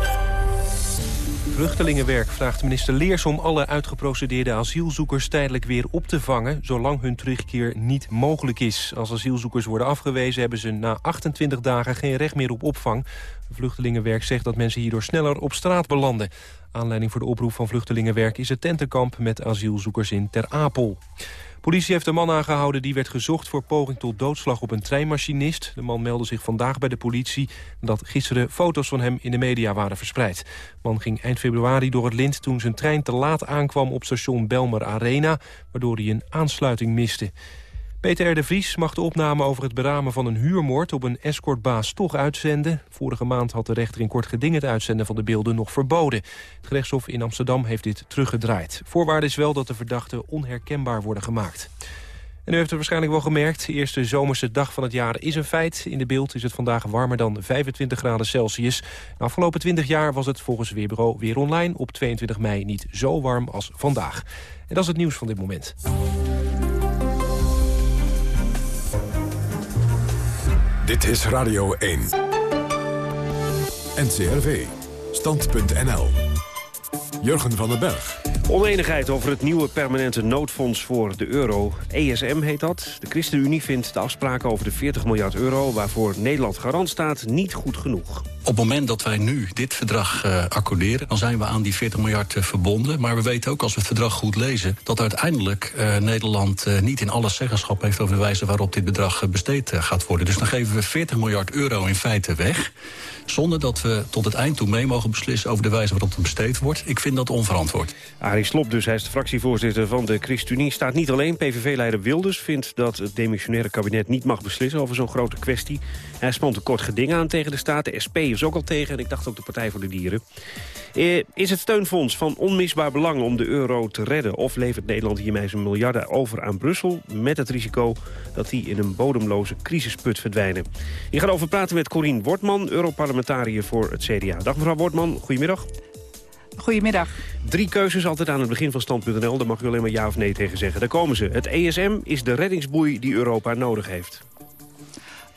Vluchtelingenwerk vraagt minister Leers om alle uitgeprocedeerde asielzoekers tijdelijk weer op te vangen, zolang hun terugkeer niet mogelijk is. Als asielzoekers worden afgewezen hebben ze na 28 dagen geen recht meer op opvang. Vluchtelingenwerk zegt dat mensen hierdoor sneller op straat belanden. Aanleiding voor de oproep van Vluchtelingenwerk is het tentenkamp met asielzoekers in Ter Apel. Politie heeft een man aangehouden die werd gezocht voor poging tot doodslag op een treinmachinist. De man meldde zich vandaag bij de politie dat gisteren foto's van hem in de media waren verspreid. De man ging eind februari door het lint toen zijn trein te laat aankwam op station Belmer Arena, waardoor hij een aansluiting miste. Peter R. de Vries mag de opname over het beramen van een huurmoord op een escortbaas toch uitzenden. Vorige maand had de rechter in kort geding het uitzenden van de beelden nog verboden. Het gerechtshof in Amsterdam heeft dit teruggedraaid. Voorwaarde is wel dat de verdachten onherkenbaar worden gemaakt. En u heeft het waarschijnlijk wel gemerkt, de eerste zomerse dag van het jaar is een feit. In de beeld is het vandaag warmer dan 25 graden Celsius. Afgelopen 20 jaar was het volgens Weerbureau Weer Online op 22 mei niet zo warm als vandaag. En dat is het nieuws van dit moment. Dit is Radio 1. NCRV. Stand.nl. Jurgen van den Berg. Oneenigheid over het nieuwe permanente noodfonds voor de euro. ESM heet dat. De ChristenUnie vindt de afspraken over de 40 miljard euro... waarvoor Nederland garant staat, niet goed genoeg. Op het moment dat wij nu dit verdrag uh, accorderen... dan zijn we aan die 40 miljard uh, verbonden. Maar we weten ook, als we het verdrag goed lezen... dat uiteindelijk uh, Nederland niet in alle zeggenschap heeft... over de wijze waarop dit bedrag besteed gaat worden. Dus dan geven we 40 miljard euro in feite weg... zonder dat we tot het eind toe mee mogen beslissen... over de wijze waarop het besteed wordt. Ik vind dat onverantwoord. Arie Slob dus, hij is de fractievoorzitter van de ChristenUnie. Staat niet alleen. PVV-leider Wilders vindt dat het demissionaire kabinet... niet mag beslissen over zo'n grote kwestie. Hij spant een kort geding aan tegen de staat. De SP is ook al tegen en ik dacht ook de Partij voor de Dieren. Eh, is het steunfonds van onmisbaar belang om de euro te redden? Of levert Nederland hiermee zijn miljarden over aan Brussel... met het risico dat die in een bodemloze crisisput verdwijnen? Ik ga over praten met Corien Wortman, Europarlementariër voor het CDA. Dag mevrouw Wortman, goedemiddag. Goedemiddag. Drie keuzes altijd aan het begin van stand.nl. Daar mag u alleen maar ja of nee tegen zeggen. Daar komen ze. Het ESM is de reddingsboei die Europa nodig heeft.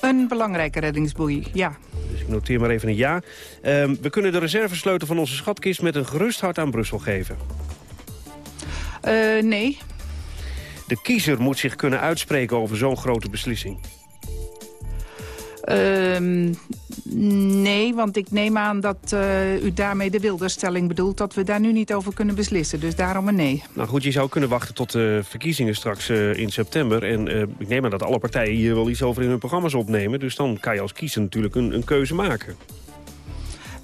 Een belangrijke reddingsboei, ja. Dus ik noteer maar even een ja. Ehm, we kunnen de reservesleutel van onze schatkist met een gerust hart aan Brussel geven. Uh, nee. De kiezer moet zich kunnen uitspreken over zo'n grote beslissing. Uh, nee, want ik neem aan dat uh, u daarmee de wilderstelling bedoelt... dat we daar nu niet over kunnen beslissen. Dus daarom een nee. Nou goed, je zou kunnen wachten tot de verkiezingen straks uh, in september. En uh, ik neem aan dat alle partijen hier wel iets over in hun programma's opnemen. Dus dan kan je als kiezer natuurlijk een, een keuze maken.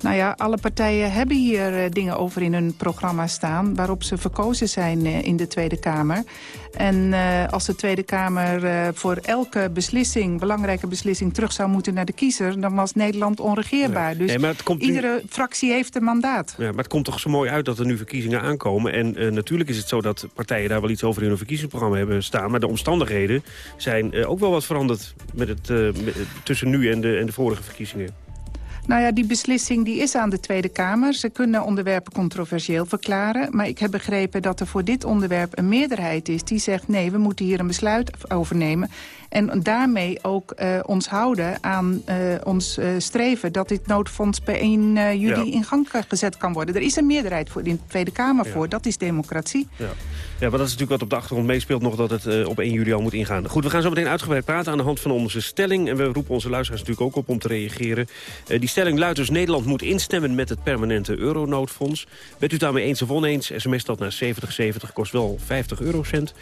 Nou ja, alle partijen hebben hier uh, dingen over in hun programma staan... waarop ze verkozen zijn uh, in de Tweede Kamer. En uh, als de Tweede Kamer voor elke beslissing, belangrijke beslissing... terug zou moeten naar de kiezer, dan was Nederland onregeerbaar. Ja. Dus nee, iedere nu... fractie heeft een mandaat. Ja, maar het komt toch zo mooi uit dat er nu verkiezingen aankomen. En natuurlijk is het zo dat partijen daar wel iets over in hun verkiezingsprogramma hebben staan. Maar de omstandigheden zijn ook wel wat veranderd met het, met, tussen nu en de, en de vorige verkiezingen. Nou ja, die beslissing die is aan de Tweede Kamer. Ze kunnen onderwerpen controversieel verklaren. Maar ik heb begrepen dat er voor dit onderwerp een meerderheid is... die zegt nee, we moeten hier een besluit over nemen. En daarmee ook uh, ons houden aan uh, ons uh, streven... dat dit noodfonds per 1 juli ja. in gang gezet kan worden. Er is een meerderheid voor in de Tweede Kamer ja. voor. Dat is democratie. Ja. Ja, maar dat is natuurlijk wat op de achtergrond meespeelt nog dat het op 1 juli al moet ingaan. Goed, we gaan zo meteen uitgebreid praten aan de hand van onze stelling. En we roepen onze luisteraars natuurlijk ook op om te reageren. Die stelling luidt dus Nederland moet instemmen met het permanente euronoodfonds. Bent u daarmee eens of oneens? SMS dat naar 7070 kost wel 50 eurocent.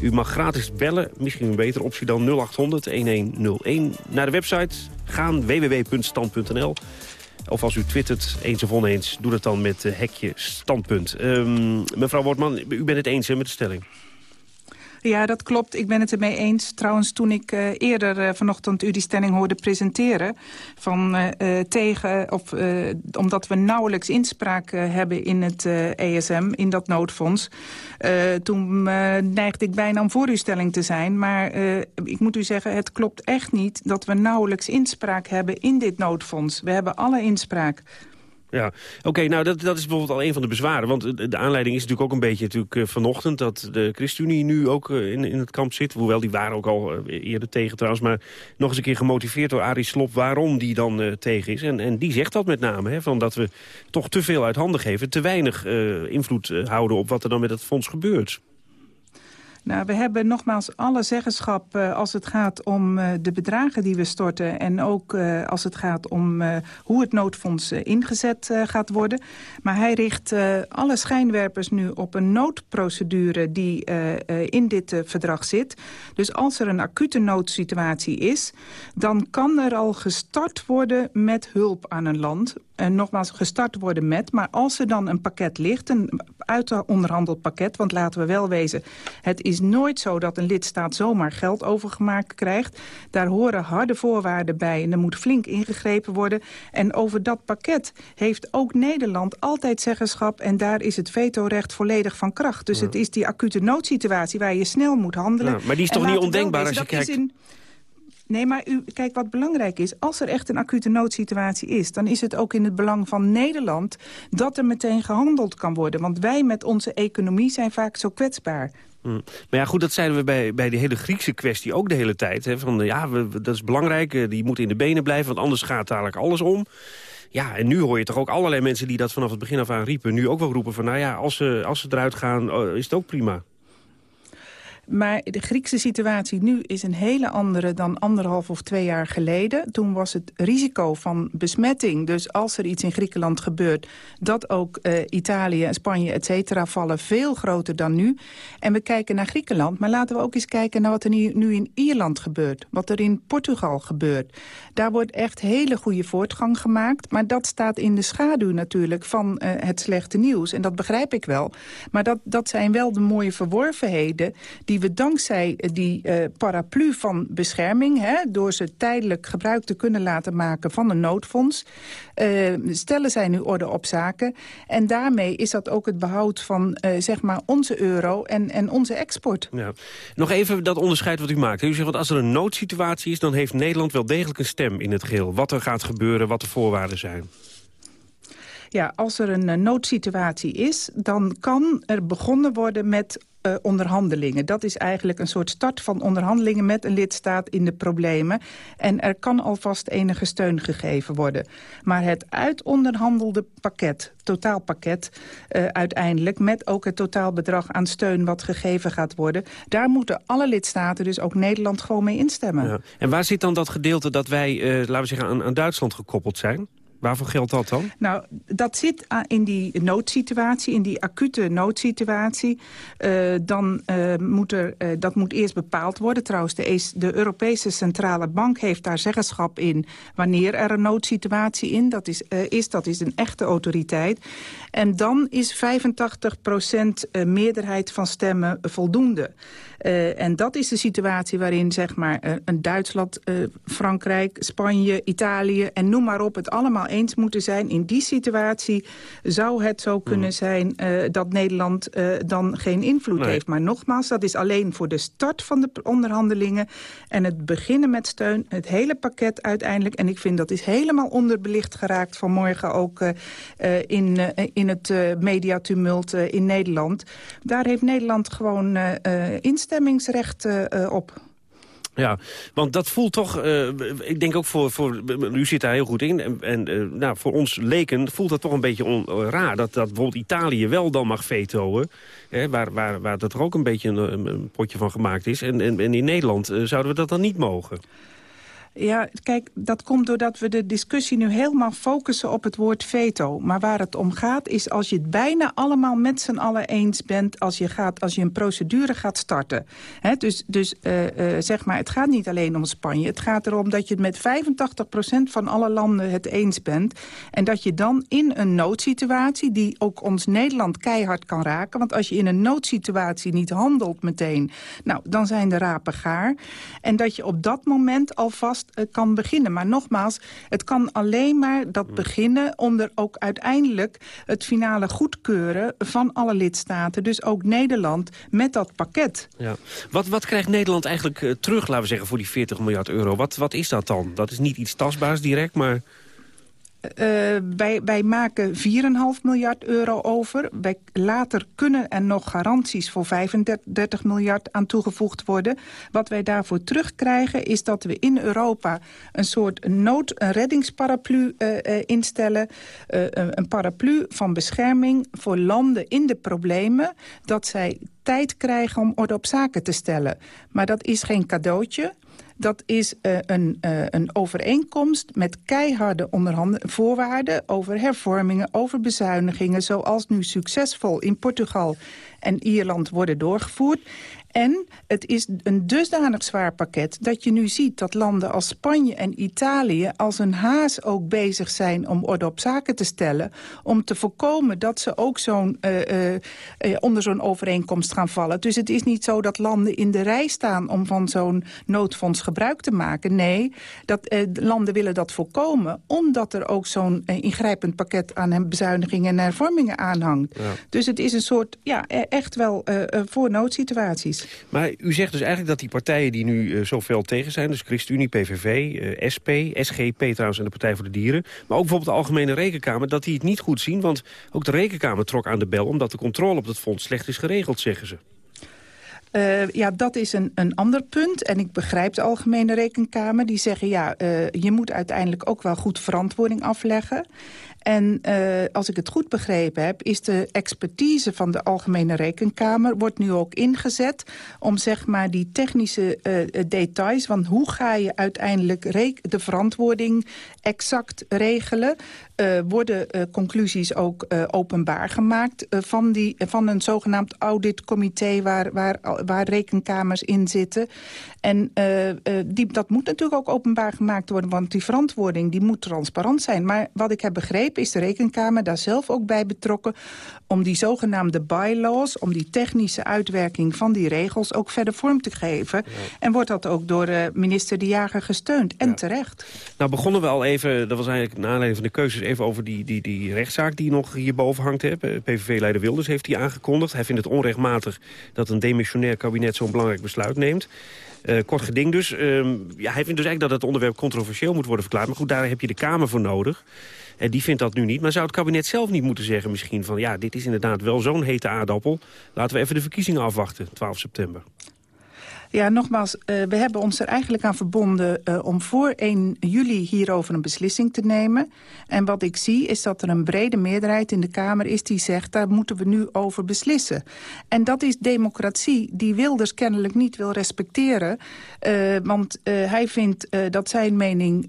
U mag gratis bellen, misschien een betere optie dan 0800 1101. Naar de website gaan www.stand.nl. Of als u twittert, eens of oneens, doe dat dan met uh, hekje standpunt. Um, mevrouw Wortman, u bent het eens met de stelling? Ja, dat klopt. Ik ben het ermee eens. Trouwens, toen ik uh, eerder uh, vanochtend u die stelling hoorde presenteren... Van, uh, tegen, of, omdat we nauwelijks inspraak hebben in het ESM, in dat noodfonds... toen neigde ik bijna om voor uw stelling te zijn. Maar ik moet u zeggen, het klopt echt niet dat we nauwelijks inspraak hebben in dit noodfonds. We hebben alle inspraak. Ja, oké, nou dat, dat is bijvoorbeeld al een van de bezwaren. Want de aanleiding is natuurlijk ook een beetje natuurlijk, uh, vanochtend... dat de ChristenUnie nu ook uh, in, in het kamp zit. Hoewel, die waren ook al uh, eerder tegen trouwens. Maar nog eens een keer gemotiveerd door Arie Slop waarom die dan tegen is. En, en die zegt dat met name, hè, van dat we toch te veel uit handen geven... te weinig invloed houden op wat er dan met het fonds gebeurt. Nou, we hebben nogmaals alle zeggenschap uh, als het gaat om uh, de bedragen die we storten... en ook uh, als het gaat om hoe het noodfonds ingezet gaat worden. Maar hij richt alle schijnwerpers nu op een noodprocedure die in dit verdrag zit. Dus als er een acute noodsituatie is... dan kan er al gestart worden met hulp aan een land en nogmaals gestart worden met. Maar als er dan een pakket ligt, een onderhandeld pakket... want laten we wel wezen, het is nooit zo dat een lidstaat zomaar geld overgemaakt krijgt. Daar horen harde voorwaarden bij en er moet flink ingegrepen worden. En over dat pakket heeft ook Nederland altijd zeggenschap... en daar is het vetorecht volledig van kracht. Dus ja. het is die acute noodsituatie waar je snel moet handelen. Ja, maar die is toch niet ondenkbaar als je kijkt... Nee, maar u, kijk, wat belangrijk is... als er echt een acute noodsituatie is... dan is het ook in het belang van Nederland... dat er meteen gehandeld kan worden. Want wij met onze economie zijn vaak zo kwetsbaar. Hmm. Maar ja, goed, dat zeiden we bij, bij die hele Griekse kwestie ook de hele tijd. Hè, van, ja, we, dat is belangrijk, eh, die moeten in de benen blijven... want anders gaat dadelijk alles om. Ja, en nu hoor je toch ook allerlei mensen die dat vanaf het begin af aan riepen... nu ook wel roepen van, nou ja, als ze, als ze eruit gaan, oh, is het ook prima. Maar de Griekse situatie nu is een hele andere dan anderhalf of twee jaar geleden. Toen was het risico van besmetting, dus als er iets in Griekenland gebeurt... dat ook uh, Italië, Spanje, et cetera, vallen veel groter dan nu. En we kijken naar Griekenland, maar laten we ook eens kijken... naar wat er nu, in Ierland gebeurt, wat er in Portugal gebeurt. Daar wordt echt hele goede voortgang gemaakt. Maar dat staat in de schaduw natuurlijk van uh, het slechte nieuws. En dat begrijp ik wel. Maar dat, dat zijn wel de mooie verworvenheden... we dankzij die uh, paraplu van bescherming... Hè, door ze tijdelijk gebruik te kunnen laten maken van een noodfonds... Uh, stellen zij nu orde op zaken. En daarmee is dat ook het behoud van zeg maar onze euro en, en onze export. Ja. Nog even dat onderscheid wat u maakt. U zegt, dat als er een noodsituatie is... dan heeft Nederland wel degelijk een stem in het geheel. Wat er gaat gebeuren, wat de voorwaarden zijn. Ja, als er een noodsituatie is, dan kan er begonnen worden met uh, onderhandelingen. Dat is eigenlijk een soort start van onderhandelingen met een lidstaat in de problemen. En er kan alvast enige steun gegeven worden. Maar het uitonderhandelde pakket, totaalpakket uh, uiteindelijk... met ook het totaalbedrag aan steun wat gegeven gaat worden... daar moeten alle lidstaten, dus ook Nederland, gewoon mee instemmen. Ja. En waar zit dan dat gedeelte dat wij, uh, laten we zeggen, aan, aan Duitsland gekoppeld zijn? Waarvoor geldt dat dan? Nou, dat zit in die noodsituatie, in die acute noodsituatie. Uh, dan uh, moet er, uh, dat moet eerst bepaald worden. Trouwens, de, de, Europese Centrale Bank heeft daar zeggenschap in... wanneer er een noodsituatie in dat is, is. Dat is een echte autoriteit. En dan is 85% meerderheid van stemmen voldoende. En dat is de situatie waarin zeg maar, een Duitsland, Frankrijk, Spanje, Italië... en noem maar op, het allemaal eens moeten zijn. In die situatie zou het zo kunnen mm. zijn dat Nederland dan geen invloed nee. heeft. Maar nogmaals, dat is alleen voor de start van de onderhandelingen... en het beginnen met steun, het hele pakket uiteindelijk. En ik vind dat is helemaal onderbelicht geraakt vanmorgen ook in, in het mediatumult in Nederland. Daar heeft Nederland gewoon instellingen stemmingsrecht uh, op. Ja, want dat voelt toch, uh, ik denk ook voor, voor, u zit daar heel goed in, en, en uh, nou, voor ons leken voelt dat toch een beetje on, raar, dat, dat bijvoorbeeld Italië wel dan mag vetoen, hè, waar, waar, waar dat er ook een beetje een, potje van gemaakt is, en, en, in Nederland zouden we dat dan niet mogen. Ja, kijk, dat komt doordat we de discussie nu helemaal focussen op het woord veto. Maar waar het om gaat is als je het bijna allemaal met z'n allen eens bent... als je, gaat, als je een procedure gaat starten. Dus dus uh, uh, zeg maar, het gaat niet alleen om Spanje. Het gaat erom dat je het met 85% van alle landen het eens bent. En dat je dan in een noodsituatie, die ook ons Nederland keihard kan raken... want als je in een noodsituatie niet handelt meteen... nou, dan zijn de rapen gaar. En dat je op dat moment alvast uh, kan beginnen. Maar nogmaals, het kan alleen maar dat hmm. beginnen... onder ook uiteindelijk het finale goedkeuren van alle lidstaten. Dus ook Nederland met dat pakket. Ja. Wat, wat krijgt Nederland eigenlijk uh, terug, laten we zeggen, voor die 40 miljard euro? Wat, wat is dat dan? Dat is niet iets tastbaars direct, maar... Uh, wij, wij maken 4,5 miljard euro over. Wij, later kunnen er nog garanties voor 35 miljard aan toegevoegd worden. Wat wij daarvoor terugkrijgen is dat we in Europa een soort nood, een reddingsparaplu uh, uh, instellen. een paraplu van bescherming voor landen in de problemen. Dat zij tijd krijgen om orde op zaken te stellen. Maar dat is geen cadeautje. Dat is uh, een, uh, een overeenkomst met keiharde voorwaarden... over hervormingen, over bezuinigingen... zoals nu succesvol in Portugal en Ierland worden doorgevoerd. En het is een dusdanig zwaar pakket dat je nu ziet dat landen als Spanje en Italië als een haas ook bezig zijn om orde op zaken te stellen. Om te voorkomen dat ze ook zo'n uh, uh, onder zo'n overeenkomst gaan vallen. Dus het is niet zo dat landen in de rij staan om van zo'n noodfonds gebruik te maken. Nee, dat, landen willen dat voorkomen omdat er ook zo'n ingrijpend pakket aan bezuinigingen en hervormingen aanhangt. Ja. Dus het is een soort, ja, e-, echt wel voor noodsituaties. Maar u zegt dus eigenlijk dat die partijen die nu uh, zoveel tegen zijn... dus ChristenUnie, PVV, uh, SP, SGP trouwens en de Partij voor de Dieren... maar ook bijvoorbeeld de Algemene Rekenkamer, dat die het niet goed zien... want ook de Rekenkamer trok aan de bel... omdat de controle op dat fonds slecht is geregeld, zeggen ze. Uh, ja, dat is een, een ander punt. En ik begrijp de Algemene Rekenkamer. Die zeggen, ja, je moet uiteindelijk ook wel goed verantwoording afleggen. En uh, als ik het goed begrepen heb, is de expertise van de Algemene Rekenkamer... wordt nu ook ingezet om zeg maar die technische uh, details... van hoe ga je uiteindelijk de verantwoording exact regelen... Uh, worden conclusies ook openbaar gemaakt van, die, van een zogenaamd auditcomité waar, waar, waar rekenkamers in zitten. En die, dat moet natuurlijk ook openbaar gemaakt worden, want die verantwoording die moet transparant zijn. Maar wat ik heb begrepen is de rekenkamer daar zelf ook bij betrokken om die zogenaamde bylaws, om die technische uitwerking van die regels ook verder vorm te geven. Ja. En wordt dat ook door minister De Jager gesteund. En ja. terecht. Nou begonnen we al even, dat was eigenlijk naar aanleiding van de keuzes even over die, die, die rechtszaak die nog hierboven hangt. PVV-leider Wilders heeft die aangekondigd. Hij vindt het onrechtmatig dat een demissionair kabinet zo'n belangrijk besluit neemt. Uh, kort geding dus. Ehm, ja, hij vindt dus eigenlijk dat het onderwerp controversieel moet worden verklaard. Maar goed, daar heb je de Kamer voor nodig. En die vindt dat nu niet. Maar zou het kabinet zelf niet moeten zeggen misschien van... ja, dit is inderdaad wel zo'n hete aardappel. Laten we even de verkiezingen afwachten, 12 september. Ja, nogmaals, uh, we hebben ons er eigenlijk aan verbonden uh, om voor 1 juli hierover een beslissing te nemen. En wat ik zie is dat er een brede meerderheid in de Kamer is die zegt... daar moeten we nu over beslissen. En dat is democratie die Wilders kennelijk niet wil respecteren. Uh, want hij vindt dat zijn mening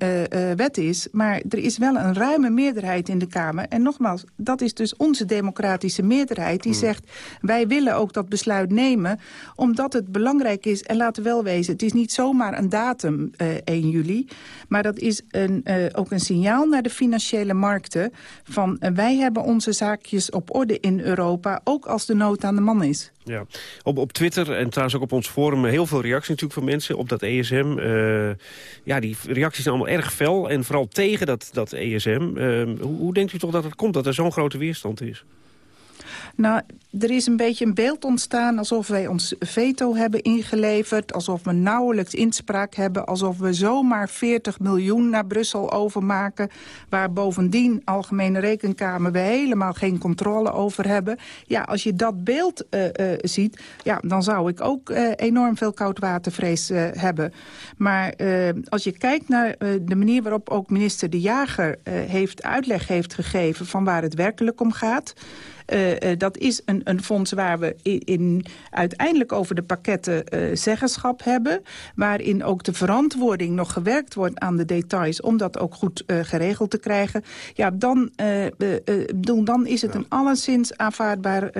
wet is. Maar er is wel een ruime meerderheid in de Kamer. En nogmaals, dat is dus onze democratische meerderheid die hmm. zegt... wij willen ook dat besluit nemen omdat het belangrijk is en laten we wel wezen, het is niet zomaar een datum uh, eh, 1 juli. Maar dat is een, uh, ook een signaal naar de financiële markten. Van uh, wij hebben onze zaakjes op orde in Europa. Ook als de nood aan de man is. Ja, op, op Twitter en trouwens ook op ons forum heel veel reacties natuurlijk van mensen op dat ESM. ja, die reacties zijn allemaal erg fel en vooral tegen dat, dat ESM. hoe, hoe denkt u toch dat het komt dat er zo'n grote weerstand is? Nou, er is een beetje een beeld ontstaan alsof wij ons veto hebben ingeleverd... alsof we nauwelijks inspraak hebben... alsof we zomaar 40 miljoen naar Brussel overmaken... waar bovendien Algemene Rekenkamer we helemaal geen controle over hebben. Ja, als je dat beeld uh, uh, ziet, ja, dan zou ik ook uh, enorm veel koudwatervrees hebben. Maar als je kijkt naar de manier waarop ook minister De Jager heeft uitleg heeft gegeven... van waar het werkelijk om gaat... Uh, uh, dat is een, een fonds waar we in, in uiteindelijk over de pakketten uh, zeggenschap hebben. Waarin ook de verantwoording nog gewerkt wordt aan de details... om dat ook goed geregeld te krijgen. Ja, dan, dan is het een alleszins aanvaardbaar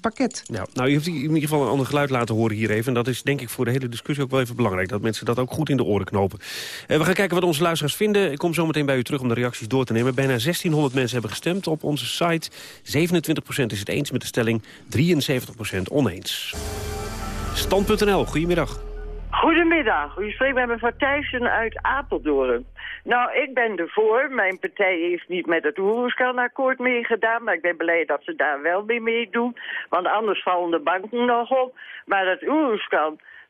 pakket. Ja, nou, u heeft in ieder geval een ander geluid laten horen hier even. En dat is denk ik voor de hele discussie ook wel even belangrijk. Dat mensen dat ook goed in de oren knopen. we gaan kijken wat onze luisteraars vinden. Ik kom zo meteen bij u terug om de reacties door te nemen. Bijna 1600 mensen hebben gestemd op onze site. 27 is het eens met de stelling, 73% oneens. Stand.nl, goedemiddag. Goedemiddag, u spreekt met mevrouw Thijssen uit Apeldoorn. Nou, ik ben ervoor. Mijn partij heeft niet met het Oeruzkan-akkoord meegedaan... maar ik ben blij dat ze daar wel mee meedoen. Want anders vallen de banken nog op. Maar het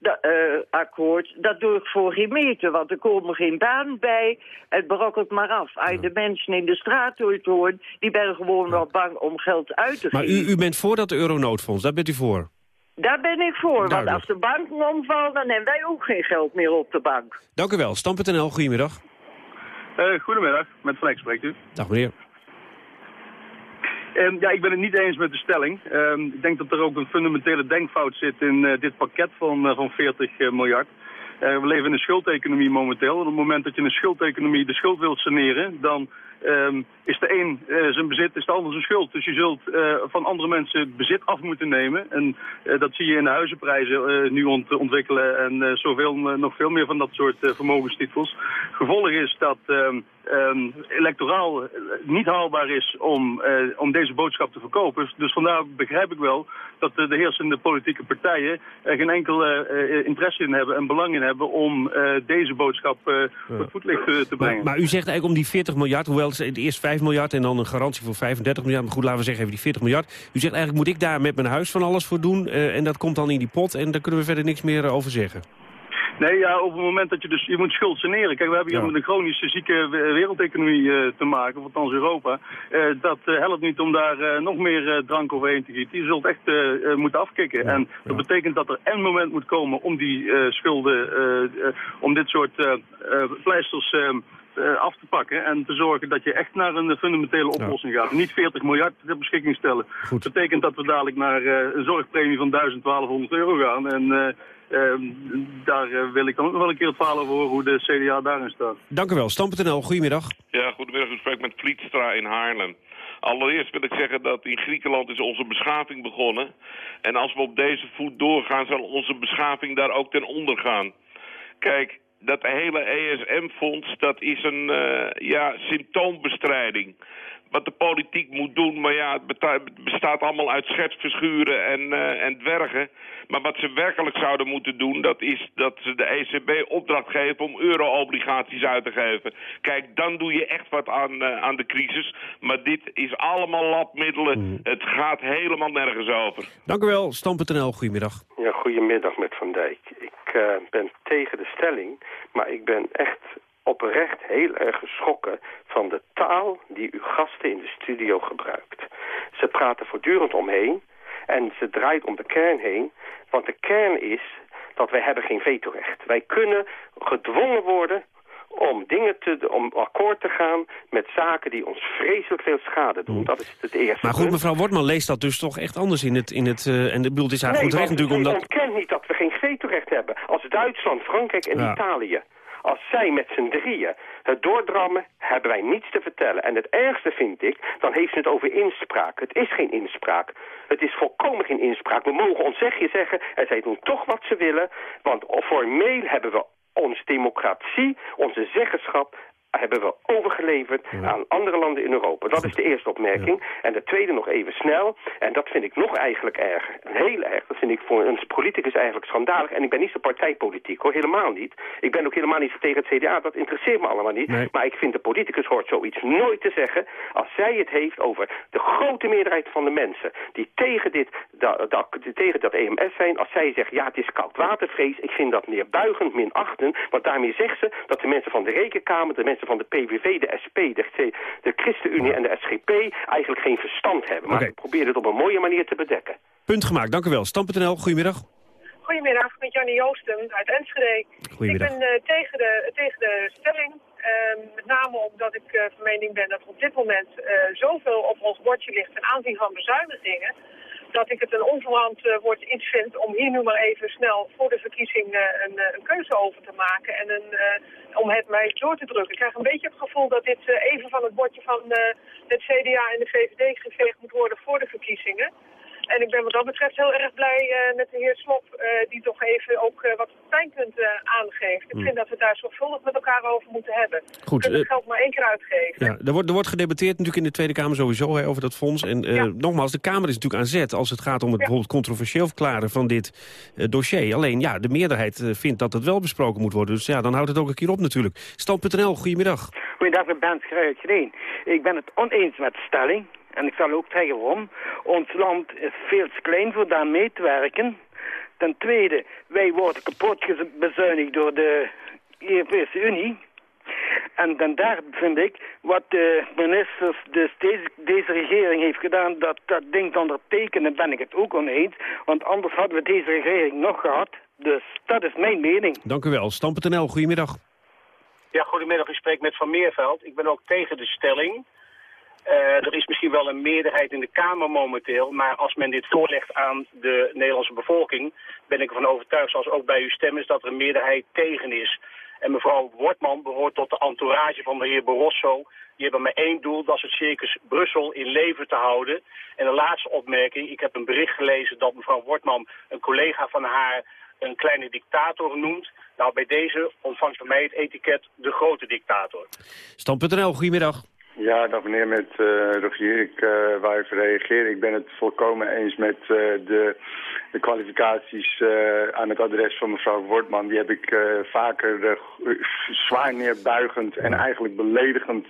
Oeruzkan uh, akkoord, dat doe ik voor geen meter, want er komen geen baan bij. Het brokkelt maar af. Als de mensen in de straat ooit horen, die ben gewoon wel bang om geld uit te geven. Maar u, u bent voor dat euronoodfonds, daar bent u voor? Daar ben ik voor, want als de banken omvallen, dan hebben wij ook geen geld meer op de bank. Dank u wel. Stam.nl, goedemiddag. Uh, goedemiddag, met Flex spreekt u. Dag meneer. Um, ja, ik ben het niet eens met de stelling. Um, ik denk dat er ook een fundamentele denkfout zit in uh, dit pakket van, uh, van 40 uh, miljard. we leven in een schuldeconomie momenteel. op het moment dat je een schuldeconomie de schuld wilt saneren, dan um, is de een zijn bezit, is de ander zijn schuld. Dus je zult van andere mensen het bezit af moeten nemen. En dat zie je in de huizenprijzen nu ont ontwikkelen en zoveel, nog veel meer van dat soort vermogenstitels. Gevolg is dat um, electoraal niet haalbaar is om, uh, om deze boodschap te verkopen. Dus vandaar begrijp ik wel dat de, de heersende politieke partijen er geen enkel uh, interesse in hebben en belang in hebben om uh, deze boodschap uh, voor het voetlicht te brengen. Maar, maar, u zegt eigenlijk om die 40 miljard, hoewel het eerst 5 miljard en dan een garantie voor 35 miljard, maar goed, laten we zeggen even die 40 miljard. U zegt eigenlijk moet ik daar met mijn huis van alles voor doen en dat komt dan in die pot en daar kunnen we verder niks meer over zeggen. Nee, ja, op het moment dat je dus, je moet schuld saneren. Kijk, we hebben hier met een chronische zieke wereldeconomie uh, te maken, of althans Europa. Uh, dat uh, helpt niet om daar nog meer drank overheen te gieten. Je zult echt moeten afkicken. en dat betekent dat er een moment moet komen om die schulden, om dit soort pleisters... af te pakken en te zorgen dat je echt naar een fundamentele oplossing gaat. Niet 40 miljard ter beschikking stellen. Dat betekent dat we dadelijk naar een zorgpremie van 1200 euro gaan. En Ehm, daar eh, wil ik dan ook nog wel een keer het verhaal over horen hoe de CDA daarin staat. Dank u wel. Stam.nl, goedemiddag. Ja, goedemiddag. Ik spreek met Vlietstra in Haarlem. Allereerst wil ik zeggen dat in Griekenland is onze beschaving begonnen. En als we op deze voet doorgaan, zal onze beschaving daar ook ten onder gaan. Kijk, dat hele ESM-fonds, dat is een uh, ja, symptoombestrijding. Wat de politiek moet doen. Maar ja, het bestaat allemaal uit schetsfiguren en, eh, en dwergen. Maar wat ze werkelijk zouden moeten doen, dat is dat ze de ECB opdracht geven om euro-obligaties uit te geven. Kijk, dan doe je echt wat aan, eh, aan de crisis. Maar dit is allemaal labmiddelen. Het gaat helemaal nergens over. Dank u wel, Stam.nl, goedemiddag. Ja, goedemiddag met Van Dijk. Ik eh, ben tegen de stelling, maar ik ben echt oprecht heel erg geschrokken van de taal die uw gasten in de studio gebruikt. Ze praten voortdurend omheen en ze draait om de kern heen, want de kern is dat wij hebben geen vetorecht. Wij kunnen gedwongen worden om dingen te, om akkoord te gaan met zaken die ons vreselijk veel schade doen. Dat is het eerste. Maar goed, mevrouw Wortman leest dat dus toch echt anders in het... In het eh, en ik bedoel, het is haar Nee, goed recht natuurlijk, omdat... ontkent niet dat we geen vetorecht hebben. Als Duitsland, Frankrijk en Ja. Italië... Als zij met z'n drieën het doordrammen, hebben wij niets te vertellen. En het ergste vind ik, dan heeft ze het over inspraak. Het is geen inspraak. Het is volkomen geen inspraak. We mogen ons zegje zeggen en zij doen toch wat ze willen. Want formeel hebben we onze democratie, onze zeggenschap hebben we overgeleverd aan andere landen in Europa. Dat is de eerste opmerking. En de tweede nog even snel. En dat vind ik nog eigenlijk erger. Heel erg. Dat vind ik voor een politicus eigenlijk schandalig. En ik ben niet zo partijpolitiek hoor. Helemaal niet. Ik ben ook helemaal niet tegen het CDA. Dat interesseert me allemaal niet. Nee. Maar ik vind de politicus hoort zoiets nooit te zeggen... als zij het heeft over de grote meerderheid van de mensen... die tegen, dit, dat, dat, tegen dat EMS zijn. Als zij zegt, ja, het is koudwatervrees. Ik vind dat neerbuigend, minachtend. Want daarmee zegt ze dat de mensen van de Rekenkamer... de mensen van de PVV, de SP, de, C- de ChristenUnie en de SGP... eigenlijk geen verstand hebben. Maar Oké. ze proberen het op een mooie manier te bedekken. Punt gemaakt, dank u wel. Stam.nl, goedemiddag. Goedemiddag, met Jannie Joosten uit Enschede. Goedemiddag. Ik ben eh, tegen, de, tegen de stelling. Ehm, met name omdat ik eh, van mening ben dat er op dit moment eh, zoveel op ons bordje ligt ten aanzien van bezuinigingen. Dat ik het een onverant eh, woord iets om hier nu maar even snel voor de verkiezing eh, een, eh, een keuze over te maken. En een, om het mij door te drukken. Ik krijg een beetje het gevoel dat dit even van het bordje van het CDA en de VVD geveegd moet worden voor de verkiezingen. En ik ben wat dat betreft heel erg blij eh, met de heer Slop, eh, die toch even ook eh, wat pijnpunten aangeeft. Ik Hmm. vind dat we daar zorgvuldig met elkaar over moeten hebben. Goed, we kunnen het geld maar één keer uitgeven. Ja, er wordt, er wordt gedebatteerd natuurlijk in de Tweede Kamer sowieso hè, over dat fonds. En eh, nogmaals, de Kamer is natuurlijk aan zet als het gaat om het bijvoorbeeld controversieel verklaren van dit dossier. Alleen ja, de meerderheid vindt dat het wel besproken moet worden. Dus ja, dan houdt het ook een keer op natuurlijk. Stand.nl, goedemiddag. Goedendag, ik ben Gerrit Green. Ik ben het oneens met de stelling. En ik zal ook zeggen waarom. Ons land is veel te klein voor daar mee te werken. Ten tweede, wij worden kapot bezuinigd door de Europese Unie. En ten derde vind ik, wat de ministers, dus deze, deze regering heeft gedaan, dat, dat ding te ondertekenen, ben ik het ook oneens. Want anders hadden we deze regering nog gehad. Dus dat is mijn mening. Dank u wel. Stam.nl, goedemiddag. Ja, goedemiddag. U spreekt met Van Meerveld. Ik ben ook tegen de stelling. Eh, er is misschien wel een meerderheid in de Kamer momenteel, maar als men dit voorlegt aan de Nederlandse bevolking, ben ik ervan overtuigd, zoals ook bij uw stem is, dat er een meerderheid tegen is. En mevrouw Wortman behoort tot de entourage van de heer Barroso. Die hebben maar één doel, dat is het circus Brussel in leven te houden. En een laatste opmerking. Ik heb een bericht gelezen dat mevrouw Wortman een collega van haar een kleine dictator noemt. Nou, bij deze ontvangt van mij het etiket de grote dictator. Stand.nl, goedemiddag. Ja, dag meneer met eh Rogier. Ik wou even reageren. Ik ben het volkomen eens met eh, de, de kwalificaties aan het adres van mevrouw Wortman. Die heb ik vaker zwaar neerbuigend en eigenlijk beledigend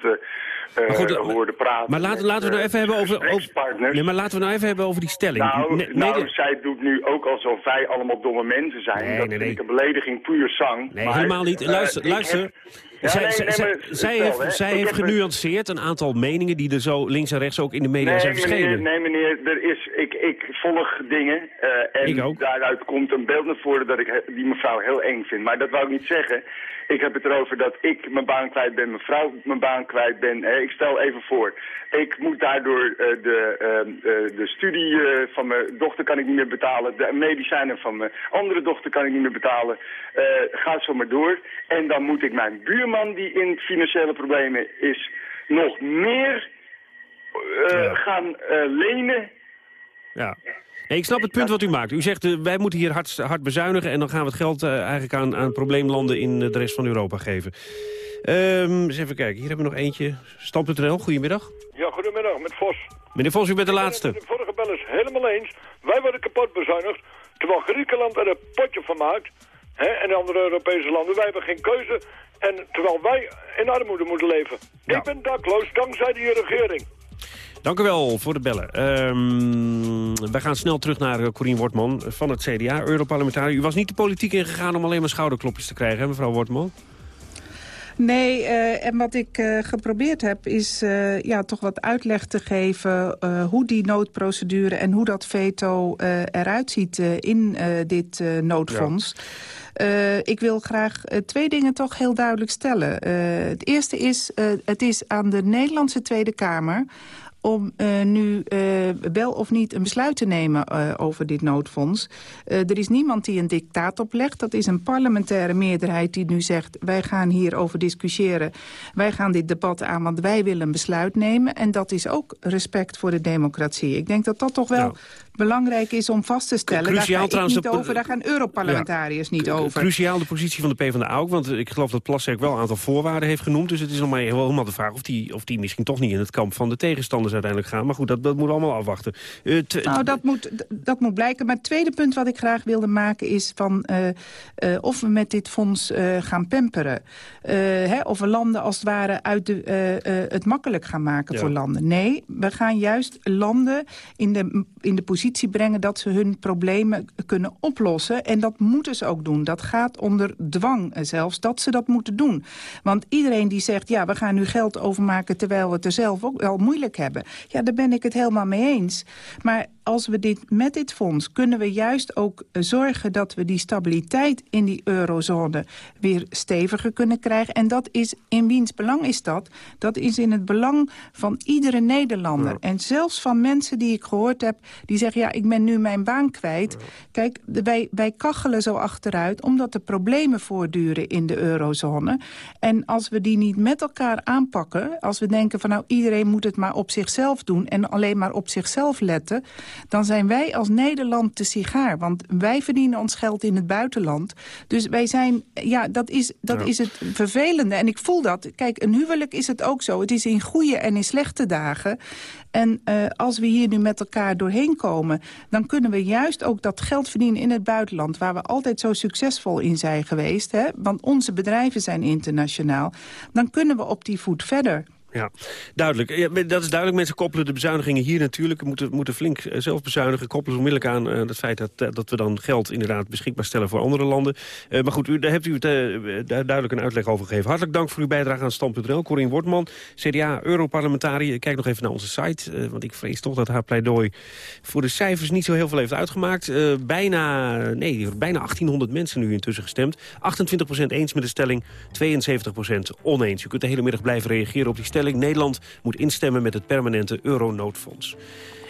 goed, hoorden praten. Maar laten, met, laten we nou even hebben over... over nee, maar laten we nou even hebben over die stelling. Nou, Nee, nou nee, zij doet nu ook alsof wij allemaal domme mensen zijn. Nee, dat nee, vind ik een belediging puur zang. Nee, Maar, helemaal niet. Luister, luister. heb- zij nee, zij- nee, zij- maar zij stel, heeft, zij genuanceerd een aantal meningen die er zo links en rechts ook in de media Nee zijn meneer, verschenen. nee meneer, er is, ik, ik volg dingen eh, en daaruit komt een beeld naar voren dat ik die mevrouw heel eng vind. Maar dat wou ik niet zeggen. Ik heb het erover dat ik mijn baan kwijt ben, mijn vrouw mijn baan kwijt ben. Ik stel even voor, ik moet daardoor eh, de, ehm, eh, de studie eh, van mijn dochter kan ik niet meer betalen. De medicijnen van mijn andere dochter kan ik niet meer betalen. Ga zo maar door. En dan moet ik mijn buurman die in financiële problemen is nog meer gaan lenen. Ja. Nee, ik snap het punt wat u maakt. U zegt, uh, wij moeten hier hard, hard bezuinigen... en dan gaan we het geld uh, eigenlijk aan, aan probleemlanden in de rest van Europa geven. Um, eens even kijken, hier hebben we nog eentje. Stam.nl, goedemiddag. Ja, goedemiddag, met Vos. Meneer Vos, u bent de laatste. Ik ben de vorige bellers helemaal eens. Wij worden kapot bezuinigd, terwijl Griekenland er een potje van maakt... Hè, en de andere Europese landen. Wij hebben geen keuze. En terwijl wij in armoede moeten leven. Ja. Ik ben dakloos dankzij die regering. Dank u wel voor het bellen. Um, wij gaan snel terug naar uh, Corien Wortman van het CDA, Europarlementariër. U was niet de politiek ingegaan om alleen maar schouderklopjes te krijgen, hè, mevrouw Wortman? Nee, uh, en wat ik uh, geprobeerd heb is uh, ja, toch wat uitleg te geven... hoe die noodprocedure en hoe dat veto eruit ziet in dit noodfonds. Ja. Uh, ik wil graag uh, twee dingen toch heel duidelijk stellen. Uh, het eerste is, het is aan de Nederlandse Tweede Kamer om uh, nu uh, wel of niet een besluit te nemen uh, over dit noodfonds. er is niemand die een dictaat oplegt. Dat is een parlementaire meerderheid die nu zegt... wij gaan hierover discussiëren. Wij gaan dit debat aan, want wij willen een besluit nemen. En dat is ook respect voor de democratie. Ik denk dat dat toch wel belangrijk is om vast te stellen. Cruciaal, daar, ik niet over, daar gaan Europarlementariërs ja, niet over. Cruciaal de positie van de PvdA ook. Want ik geloof dat Plasterk wel een aantal voorwaarden heeft genoemd. Dus het is nog maar helemaal de vraag of die, of die misschien toch niet in het kamp van de tegenstanders uiteindelijk gaan. Maar goed, dat, dat moet allemaal afwachten. Uh, nou, dat moet, dat moet blijken. Maar het tweede punt wat ik graag wilde maken is van uh, uh, of we met dit fonds gaan pamperen. Hè, of we landen als het ware uit de, het makkelijk gaan maken ja. voor landen. Nee, we gaan juist landen in de, in de positie positie brengen dat ze hun problemen kunnen oplossen. En dat moeten ze ook doen. Dat gaat onder dwang zelfs, dat ze dat moeten doen. Want iedereen die zegt, ja, we gaan nu geld overmaken... terwijl we het er zelf ook wel moeilijk hebben. Ja, daar ben ik het helemaal mee eens. Maar als we dit met dit fonds kunnen we juist ook zorgen... dat we die stabiliteit in die eurozone weer steviger kunnen krijgen. En dat is, in wiens belang is dat? Dat is in het belang van iedere Nederlander. Ja. En zelfs van mensen die ik gehoord heb... die zeggen, ja, ik ben nu mijn baan kwijt. Kijk, wij, wij kachelen zo achteruit... omdat er problemen voortduren in de eurozone. En als we die niet met elkaar aanpakken... als we denken van nou, iedereen moet het maar op zichzelf doen... en alleen maar op zichzelf letten dan zijn wij als Nederland de sigaar. Want wij verdienen ons geld in het buitenland. Dus wij zijn, ja, dat is, dat ja. is het vervelende. En ik voel dat. Kijk, een huwelijk is het ook zo. Het is in goede en in slechte dagen. En uh, als we hier nu met elkaar doorheen komen... dan kunnen we juist ook dat geld verdienen in het buitenland... waar we altijd zo succesvol in zijn geweest. Hè? Want onze bedrijven zijn internationaal. Dan kunnen we op die voet verder. Ja, duidelijk. Ja, dat is duidelijk. Mensen koppelen de bezuinigingen hier natuurlijk. Moeten, moeten flink eh, zelf bezuinigen. Koppelen onmiddellijk aan uh, het feit dat, uh, dat we dan geld inderdaad beschikbaar stellen voor andere landen. Maar goed, u, daar hebt u het, duidelijk een uitleg over gegeven. Hartelijk dank voor uw bijdrage aan Stand.nl. Corien Wortman, CDA, Europarlementariër. Kijk nog even naar onze site. want ik vrees toch dat haar pleidooi voor de cijfers niet zo heel veel heeft uitgemaakt. bijna, nee, bijna 1800 mensen nu intussen gestemd. 28% eens met de stelling, 72% oneens. U kunt de hele middag blijven reageren op die stelling. Nederland moet instemmen met het permanente euronoodfonds.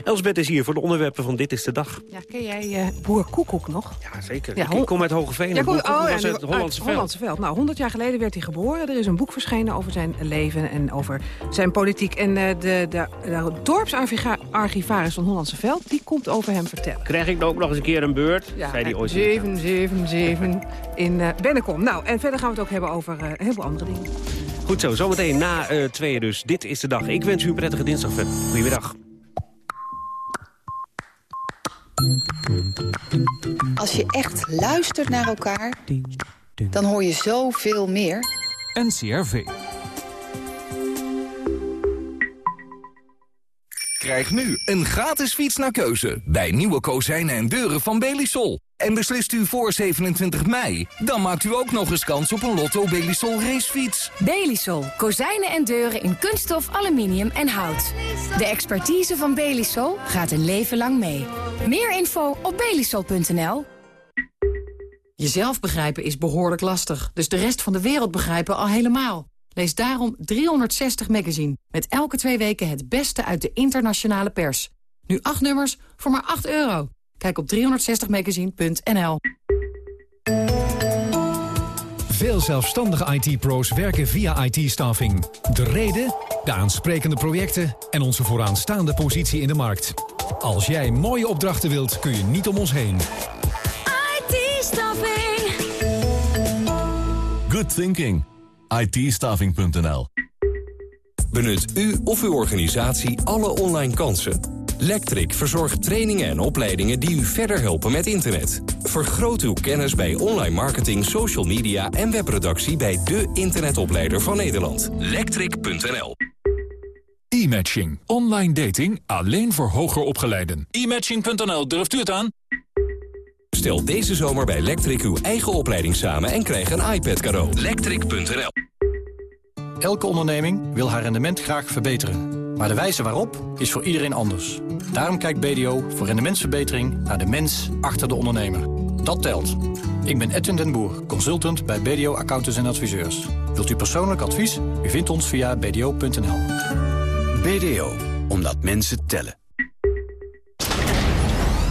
Elsbeth is hier voor de onderwerpen van Dit is de Dag. Ja, ken jij uh, Boer Koekoek nog? Ja, zeker. Ja, ik, kom uit Hogeveen. Ja, kom, oh, ja, het Hollandse Veld. Hollandse Veld. Nou, 100 jaar geleden werd hij geboren. Er is een boek verschenen over zijn leven en over zijn politiek. En uh, de, de, de dorpsarchivaris van Hollandse Veld, die komt over hem vertellen. Krijg ik ook nog eens een keer een beurt? Ja, zei die ooit 777 in uh, Bennekom. Nou, en verder gaan we het ook hebben over uh, heel veel andere dingen. Goed zo, zometeen na uh, tweeën dus. Dit is de dag. Ik wens u een prettige dinsdag verder. Goedemiddag. Als je echt luistert naar elkaar, dan hoor je zoveel meer. NCRV. Krijg nu een gratis fiets naar keuze bij nieuwe kozijnen en deuren van Belisol. En beslist u voor 27 mei, dan maakt u ook nog eens kans op een Lotto Belisol racefiets. Belisol. Kozijnen en deuren in kunststof, aluminium en hout. De expertise van Belisol gaat een leven lang mee. Meer info op belisol.nl. Jezelf begrijpen is behoorlijk lastig, dus de rest van de wereld begrijpen al helemaal. Lees daarom 360 Magazine, met elke twee weken het beste uit de internationale pers. Nu acht nummers voor maar 8 euro. Kijk op 360magazine.nl. Veel zelfstandige IT-pro's werken via IT-staffing. De reden, de aansprekende projecten en onze vooraanstaande positie in de markt. Als jij mooie opdrachten wilt, kun je niet om ons heen. IT-staffing. Good thinking. It Benut u of uw organisatie alle online kansen. Lectric verzorgt trainingen en opleidingen die u verder helpen met internet. Vergroot uw kennis bij online marketing, social media en webproductie bij de internetopleider van Nederland. Lectric.nl E-matching. Online dating alleen voor hoger opgeleiden. E-matching.nl, durft u het aan? Stel deze zomer bij Lectric uw eigen opleiding samen en krijg een iPad cadeau. Lectric.nl Elke onderneming wil haar rendement graag verbeteren. Maar de wijze waarop is voor iedereen anders. Daarom kijkt BDO voor rendementsverbetering naar de mens achter de ondernemer. Dat telt. Ik ben Edwin den Boer, consultant bij BDO Accountants en Adviseurs. Wilt u persoonlijk advies? U vindt ons via bdo.nl. BDO, omdat mensen tellen.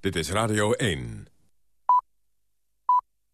Dit is Radio 1.